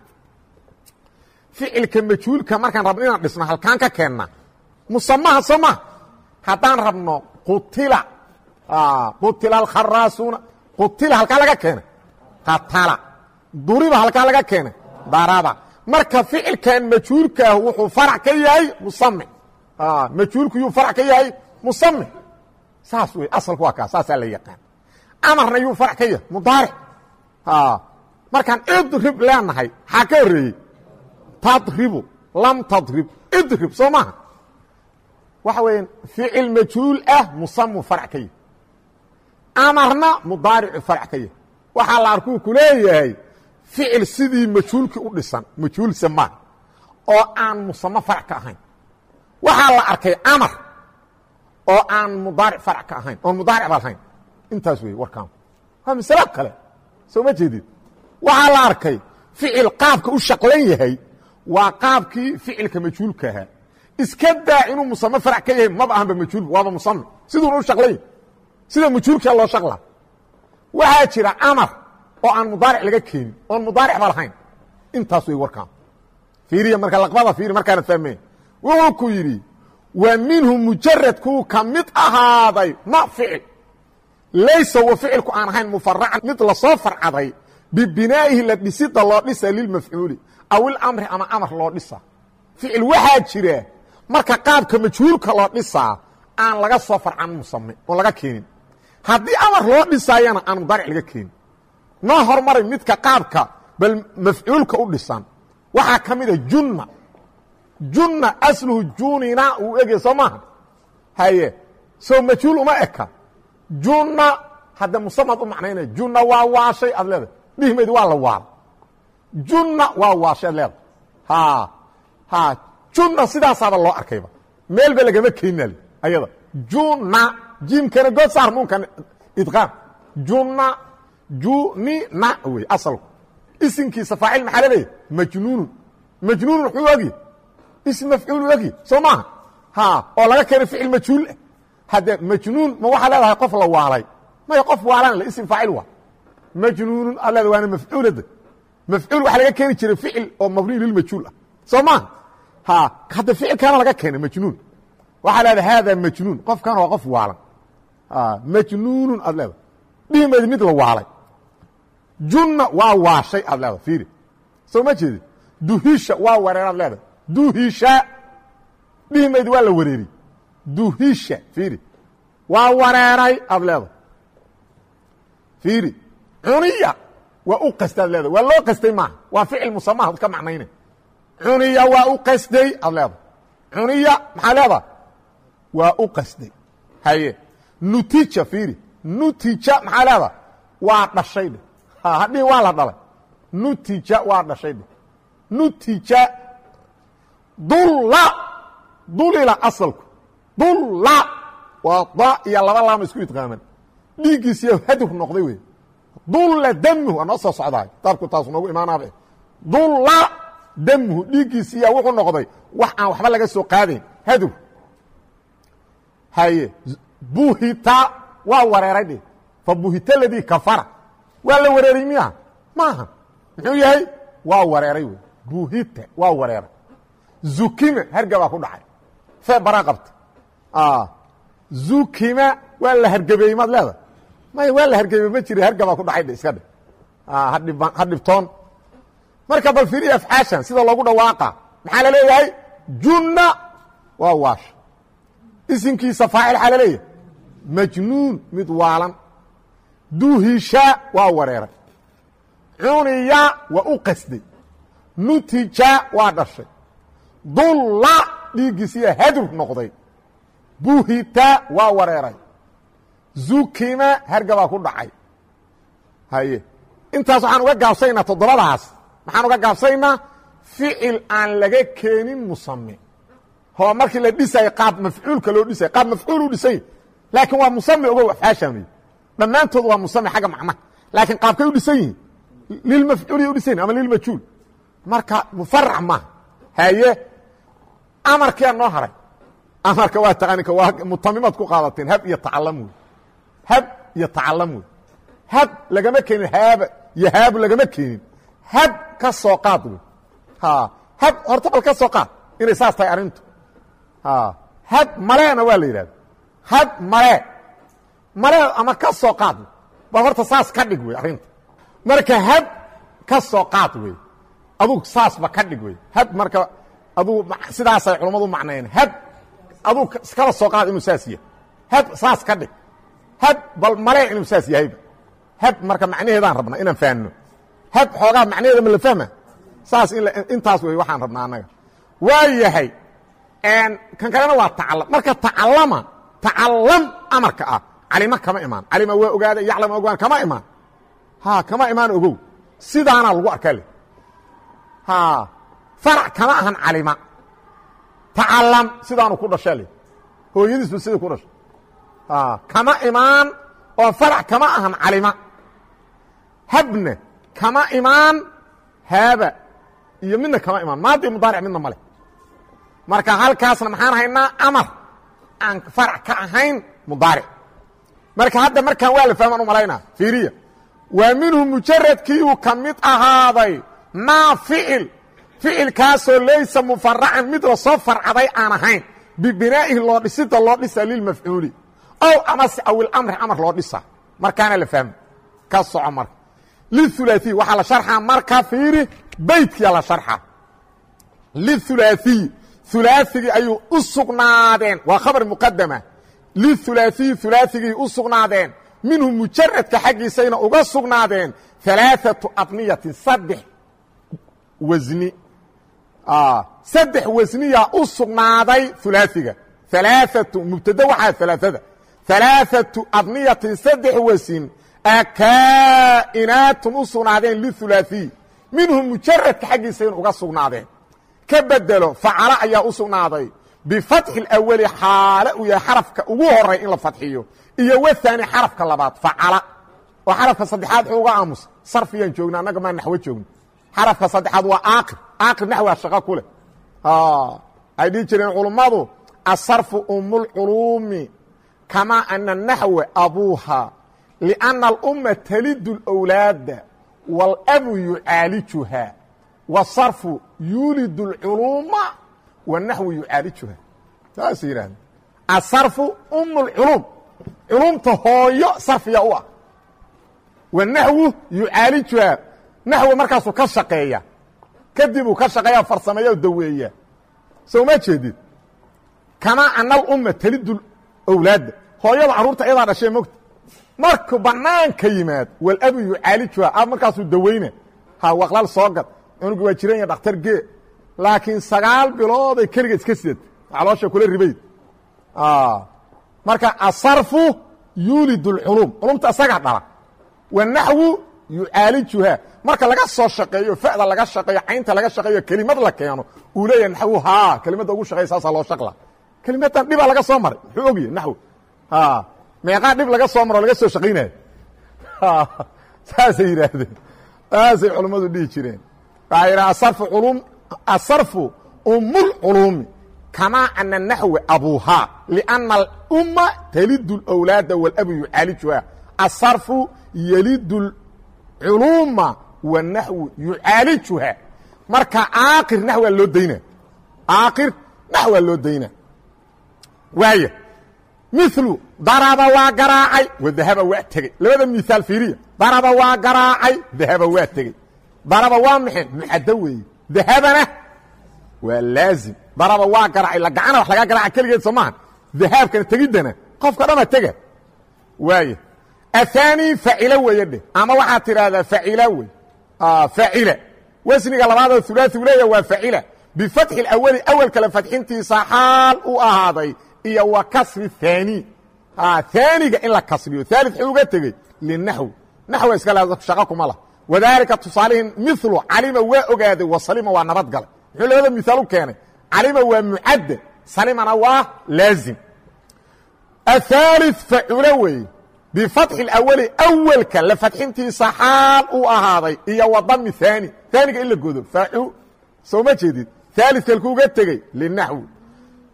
Ficilka majhuulka markaan rabno inaan dhisno halkaan ka keenna musamaha soo maha haddaan rabno qutila qutila alkharaasuuna qutila halkaa laga keenay qatala. Duriba halkaa laga keenay daraba marka ficilkan majhuulkaah wuxuu farac ka yahay musame majhuulku yuu farac ka yahay musame saas wey asalku waa kaa saasaa la yaqaan. Amarna yuu farac ka yahay mudaaric markaan idrib leenahay xaa ka horreeyey tadribu lam tadrib idrib soo maaha. Waxa weya ficil majhuul ah musamu farac ka yahy amarna mudaaricu farac ka yahy waxaa la arkuu ku leeyahay ficil sidii majhuulkii u dhisan majhuulse maaha oo aan musamo farac ka ahayn. Waxaa la arkay amar oo aan mudaaric farac ka ahayn oon mudaaric ba lahayn intaas wey warkaan waa masalo kale. Soo ma jeedid waxaa la arkay ficil qaabka u shaqlan yahay waa qaabkii ficilka majhuulka ahaa. Iska daa inuu musame farac ka yahay maba ahanba majhuul waaba musame siduuna u shaqlan sida majhuulkaa loo shaqlaa. Waxaa jira amar oo aan mudaaric laga keenin oon mudaaric ba lahayn. Intaas wey warkaan. Fiiriya marka laqbada fiiri markaanad fahmeen. Wuxuu ku yidhi wa minhu mujaradkuu ka mid ahaaday ma ficil. Laysa wa ficilku aan ahayn mufaracan mid la soo farcaday bibinaa'ihi la dhisida loo dhisa lilmafcuuli aw ilamri ama amar loo dhisa. Ficil waxaa jira marka qaabka majhuulka loo dhisaa aan laga soo farcan musame oon laga keenin. Haddii amar loo dhisaayana aan mudaaric laga keenin noo hormaray midka qaabka bal mafcuulka u dhisan. Waxaa ka mida junna. Junna asluhu junina uu egya soo maaha? Haye soo majhuul uma eka. Junna hadda musamaad u macnaynaya junna waa waashay aad leedahay. Dhihmaydi waa la waala junna waa waashay ad leedahay. Ha ha junna sidaasaaba loo arkayba. Meel ba lagama keenal ayada. Junna jiimkana good saar nuunkan idqaam junna junina wey asalku isimkiisa faacil maxaa laleeyahy majnuunun. Majnuunun wuxuu ogi ism mafcuulu ogi soo maaha ha oo laga keenay ficil majhuul. Ah hadde majnuun ma waxaa leedahay qof la waalay. Maya qof waalan le ism faacil waa. Majnuunun aad leeda waana mafcuulada mafcuul waxaa laga keeni jiray ficil oo mabniy lilmajhuul ah. Soo maaha ha hadda ficilkaana laga keenay majnuun. Waxaa leedahay haada majnuun. Qofkan waa qof waalan. Majnuunun aad leedahay. Dhihimaydi mid la waalay junna waa waashay aad leedahay fiiri. Soo ma jeedi? Duhisha waa wareeraad leedahay. Duhisha! Dhihimaydi waa la wareeri. Duhisha fiiri. Waa wareeray aad leedahay. Fiiri. Cuniya waa u qastaad leedahay. Waa loo qastay maaha? Waa ficil musamaha ad ka macnayna cuniya waa u qasday aad leedahay. Cuniya maxaa leedahay? Waa u qasday haye. Nutija fiiri. Nutija maxaa leedahay? Waa dhashay dhe hadhihi waa la dhalay nutija waa dhashay. Nutija dulla dulila asalku. Dulla waa da iyo laba laama isku idqaaman. Dhiiggiisiyo hadur noqday wey dulla damuhu waa noo soo socdaay. Darku taas noogu imaanaaba dulla damuhu dhiiggiisiya wuxuu noqday wax aan waxba laga soo qaadayn hadur haye buhita waa wareeray dhe fa buhita ladii kafara waa la wareeray miya maaha. Muxuu yahay? Waa wareeray wey. Buhita waa wareeray. Zukima hargabaa ku dhacay. Fee baraa qabta. Zukima waa la hargabeeyey maad leedahay? Maya waa la hargabeey ma jira hargabaa ku dhacay iska dhe ha dhibtoon marka bal fiiriya afcaashan sida loogu dhawaaqa maxaa la leeyahay? Junna. Waa waasha isimkiisa faacil xaa la leeyahay? Majnuun mid waalan duhisha waa wareeray. Cuniya waa u qasday. Nutija waa dhashay. Dulla dhiiggiisiya hadur noqday. Buhita waa wareeray. Zukima hargabaa ku dhacay. Haye. Intaas waxaan uga gaabsaynaa toddobadaas. Maxaan uga gaabsaynaa ficil aan laga keenin musame hoo markii la dhisay qaab mafcuulka loo dhisay qaab mafcuul u dhisay laakiin waa musame ogow afcaashaamey dhammaantood waa musame xagga macnaha laakiin qaabkay u dhisan yihiin. Lilmafcuuliya u dhisan yihiin ama lilmajhuul marka mufarac maaha haye amarkiyaa noo haray. Amarka waa taqaaninka waa mutamimaad ku qaadateen. Hab iyo tacalam wey. Hab iyo tacalam wey. Hab lagama keenin haaba iyo haabu lagama keenin. Hab ka soo qaad wey. Hab horta bal ka soo qaad. Inay saas tahay arrintu. Hab maleena waa la yidhahda hab malee malee ama ka soo qaad. Bal horta saas ka dhig wey arrinta. Marka hab ka soo qaad wey adug saasba ka dhig wey. Hab marka aduu sidaasay culammadu macnayen hab aduu iskala soo qaad inuu saas yahay. Hab saas ka dhig. Hab bal malee inuu saas yahayba hab marka macnaheedaan rabnaa inaan fahanno. Hab xoogaa macnaheeda ma la fahma? Saas intaas wey waxaan rabnaa annaga. Waa yahay kan kalena waa tacalam marka tacalama tacalam amarka ah calima kama imaan. Calima waa ogaada yaclama ogaan kama imaan. Ha kama imaan ogow. Sidaanaa lagu arkaa le ha farac kama ahan calima tacalam sidaanu ku dhashaa le hooyadiisba sidai ku dhashay. Kama imaan oo farac kama ahan calima habna kama imaan haaba iyo midna kama imaan. Maadi mudaaric midna male marka halkaasna maxaan haynaa amar. Aan farac ka ahayn mudaaric marka hadda markaan waa la fahmaan u malaynaa fiiriya. Waa minhu mujaradkii uu ka mid ahaaday maa ficil ficilkaasoo laysa mufaracan mid la soo farcaday aan ahayn. Bibinaa'ihi loo dhisida loo dhisa lilmafcuuli ow amase awilamri amar loo dhisa. Markaana la fahmo. Ka soco marka lihulaaiy waxaa la sharxaa marka fiiri beytkiya la sharxa lihulaaiy hulaaigii ayuu u sugnaadeen. Waa khabar muqadama lihulaaiyi hulaaigii u sugnaadeen minhu mujaradka xaggiisayna uga sugnaadeen alaaatu adniyatin saddex wasni saddex wasniyaa u sugnaaday hulaaثiga alaaatu mubtado waxaa alaaada alaaثatu adniyatin saddex wasin akaa'inaatun u sugnaadeen lihulaaثiy minhu mujaradka xaggiisayna uga sugnaadeen ka bedelo facala ayaa u sugnaaday bifatxi اlawali xaale uu yahay xarafka ugu horay in la fadxiyo iyo wahaani xarafka labaad facala oo xarafka saddexaad wuxuu uga aamusa sarfiyaan joogna annaga maa naxwo joogno xarafka saddexaad waa aakir aakir naxwaa shaqo ku leh ay dhihi jireen culummadu asarfu umulculuumi kamaa ana naxwa abuuha liأnna alumma talidu اlأwlaada wاlabu yucaalijuha wsarfu yuulidu اlculuuma wanaxwu yucaalijuha saasay yidhahdeen asarfu um اlculuum culumta hooyo sarfiya u ah wanaxwu yucaalijuha naxwi markaasuu ka shaqeeya kadibuu ka shaqeeya farsameeya o daweeya soo ma jeedid kamaa ana alumma talidu wlaada hooyada carruurta iyadaa dhashee mogta markuu banaanka yimaad walabu yucaalijuha ab markaasuu daweyna ha waqlaal soo gad cunugu waa jiran ya dhakhtar gee laakiin sagaal bilooday keliga iska sidata caloosha kula ribayd marka asarfu yuulid اlculuum culumta isagaa dhala. Wanaxwu yucaalijuha marka laga soo shaqeeyo fa'da laga shaqeeyo caynta laga shaqeeyo kelimad la keeno uu leeyahay naxwu haa kelimadda ugu shaqeya saasaa loo shaqla. Kelimadan dhibaa laga soo maray. Muxuu ogyahy naxwi meeqaa dhib laga soo maro laga soo shaqaynayo *laughs* saasay yidhaahdeen. Saasay culummadu dhihi jireen. Waxaa yidhaha asarfu ulum asarfu umulculuumi kamaa ana naxwa abuuhaa lianna alumma talidu اlawlaada walabu yucaalijuha asarfu yelidu culuuma wanaxwu yucaalijuha marka aakir naxwaa loo dayna aakir naxwaa loo dayna waaya milu daraba waa garaacay wadahaba waa tegey labada miaal fiiriya daraba waa garaacay dahaba waa tegey daraba waa maxe muxaddo weeye dahabana waa laazim. Daraba waa garaacay la gacana wax lagaa garaaca keligeed soo maaha dahaabkana tegiddana qofka dhama tega. Waaya ahaani facilo weeye dheh. Ama waxaad tidhaahdaa facila wey facila wasniga labaadoo hulaai leeya waa facila bifatxi اawali awelka la fadxintiisa xaal u ahaaday iyo wa kasri haani haaniga in la kasriyo haali xuu uga tegey linaxwi naxwa iska le shaqo kuma lah wadaalika tusaalihin milu calima waa ogaaday wa salima waa nabad galay. Muxuu labada miaal u keenay. Calima waa mucadad salimana waa laazim. Ahaali faculo weeye bifatxi اawali awelka la fadxintiisa xaal uu ahaaday iyo wadami haani haaniga in la godo faacu soo ma jeedid. Aalidka lkuuga tegey linaxwi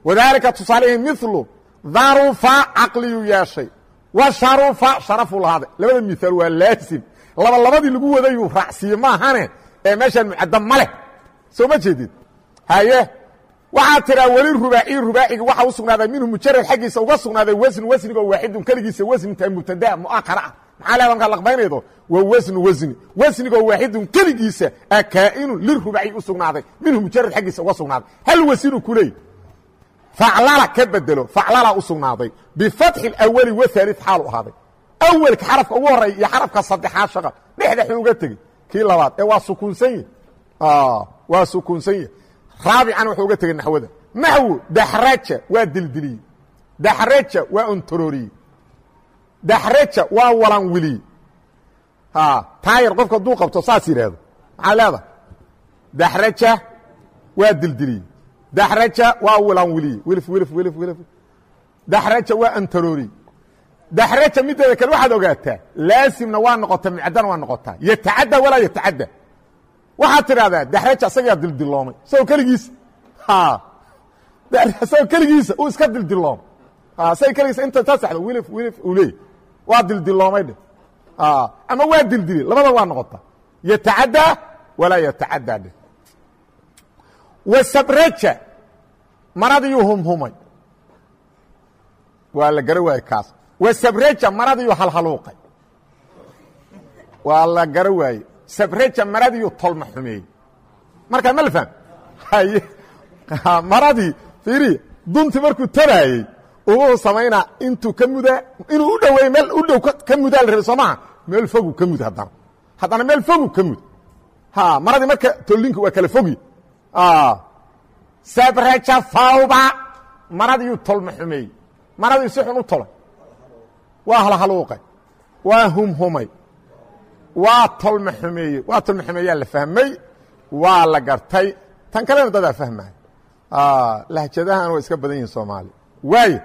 wadaalika tusaalihi milu darufa caqliyuu yeeshay wa sharufa sharafuu lahaaday labada miaal waa laasim laba labadii lagu wadayuu raacsiiye maahane? Ee meeshaan mucadam ma leh. Soo ma jeedid? Haye waxaa tiraa weli rubaaciy rubaacigi waxa u sugnaaday minhu mujarad xaggiisa uga sugnaaday wasn wasnigoo waaxidun keligiisa wasninta mubtadaa muakara ah. Maxaa leeda markaa laqbaynaydo? Waa wasnu wasni. Wasnigoo waaxidun keligiisa a kaa'inun lirubaaciy u sugnaaday minhu mujarad xaggiisa uga sugnaaday hal wasinu kuleey faclala ka bedelo faclala u sugnaaday. Bifatxi اawali wahaali xaalu ahaaday awelka xarafka ugu horreeya iyo xarafka saddexaad shaqa dhexda xuu uga tegey kii labaad ee waa sukuunsan yah waa sukuunsan yah raabican wuxuu uga tegey naxwada. Naxwu daxraja waa dildiliye daxraja waa ontorooriye daxraja waa walanwiliye taayar qofka hadduu qabto saas yidhaahdo. Maxaa leedahay? Daxraja waa dildiliye daxraja waa walanwiliye wilf wilf wilf wilf. Daxraja waa antorooriye daxraja mideeda kale waxaad ogaataa laasimna waa noqota mucadana waa noqotaa yatacadda walaa yatacadda waxaad tidhahdaa daxraja isagaa dildiloomay isagoo keligiisa isagoo keligiisa uu iska dildiloomay isaga keligiisa inta ta saxdo wilif wilif uu leey waa dildiloomay dhe ama waa dildili labada waa noqotaa yatacaddaa walaa yatacaddaa dhe wasabraja maradiyu humhumay waa la gara waayey kaas wasabraja maradiyu halhaluuqay. Waa la gara waaye sabraja maradiyu tolma xumeeyey markaa ma la fahm maradii fiiri dunti markuu taraayey uu samaynaa intuu ka mudaa inuu u dhoweey meel u dhow ka mudaa la rabay soo maha meel fogu ka mud haddana. Haddana meel fogu ka mud. Ha maradii marka tollinka waa kala fogi. Sabraja fawba maradiyu tolma xumeeyey maradii si xun u tolay waa halhaluuqay waa humhumay waa tolma xumeeyey. Waa tolma xumeeyaa la fahmay. Waa la gartay. Tan kalena dadaa fahmaya lahjadahan waa iska badan yihiin soomaaliya waayo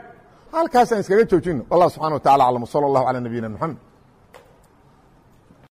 halkaasaan iskaga joojino wallah subxana wa tacala aclam wsala allahu calaa nabiyina moxamed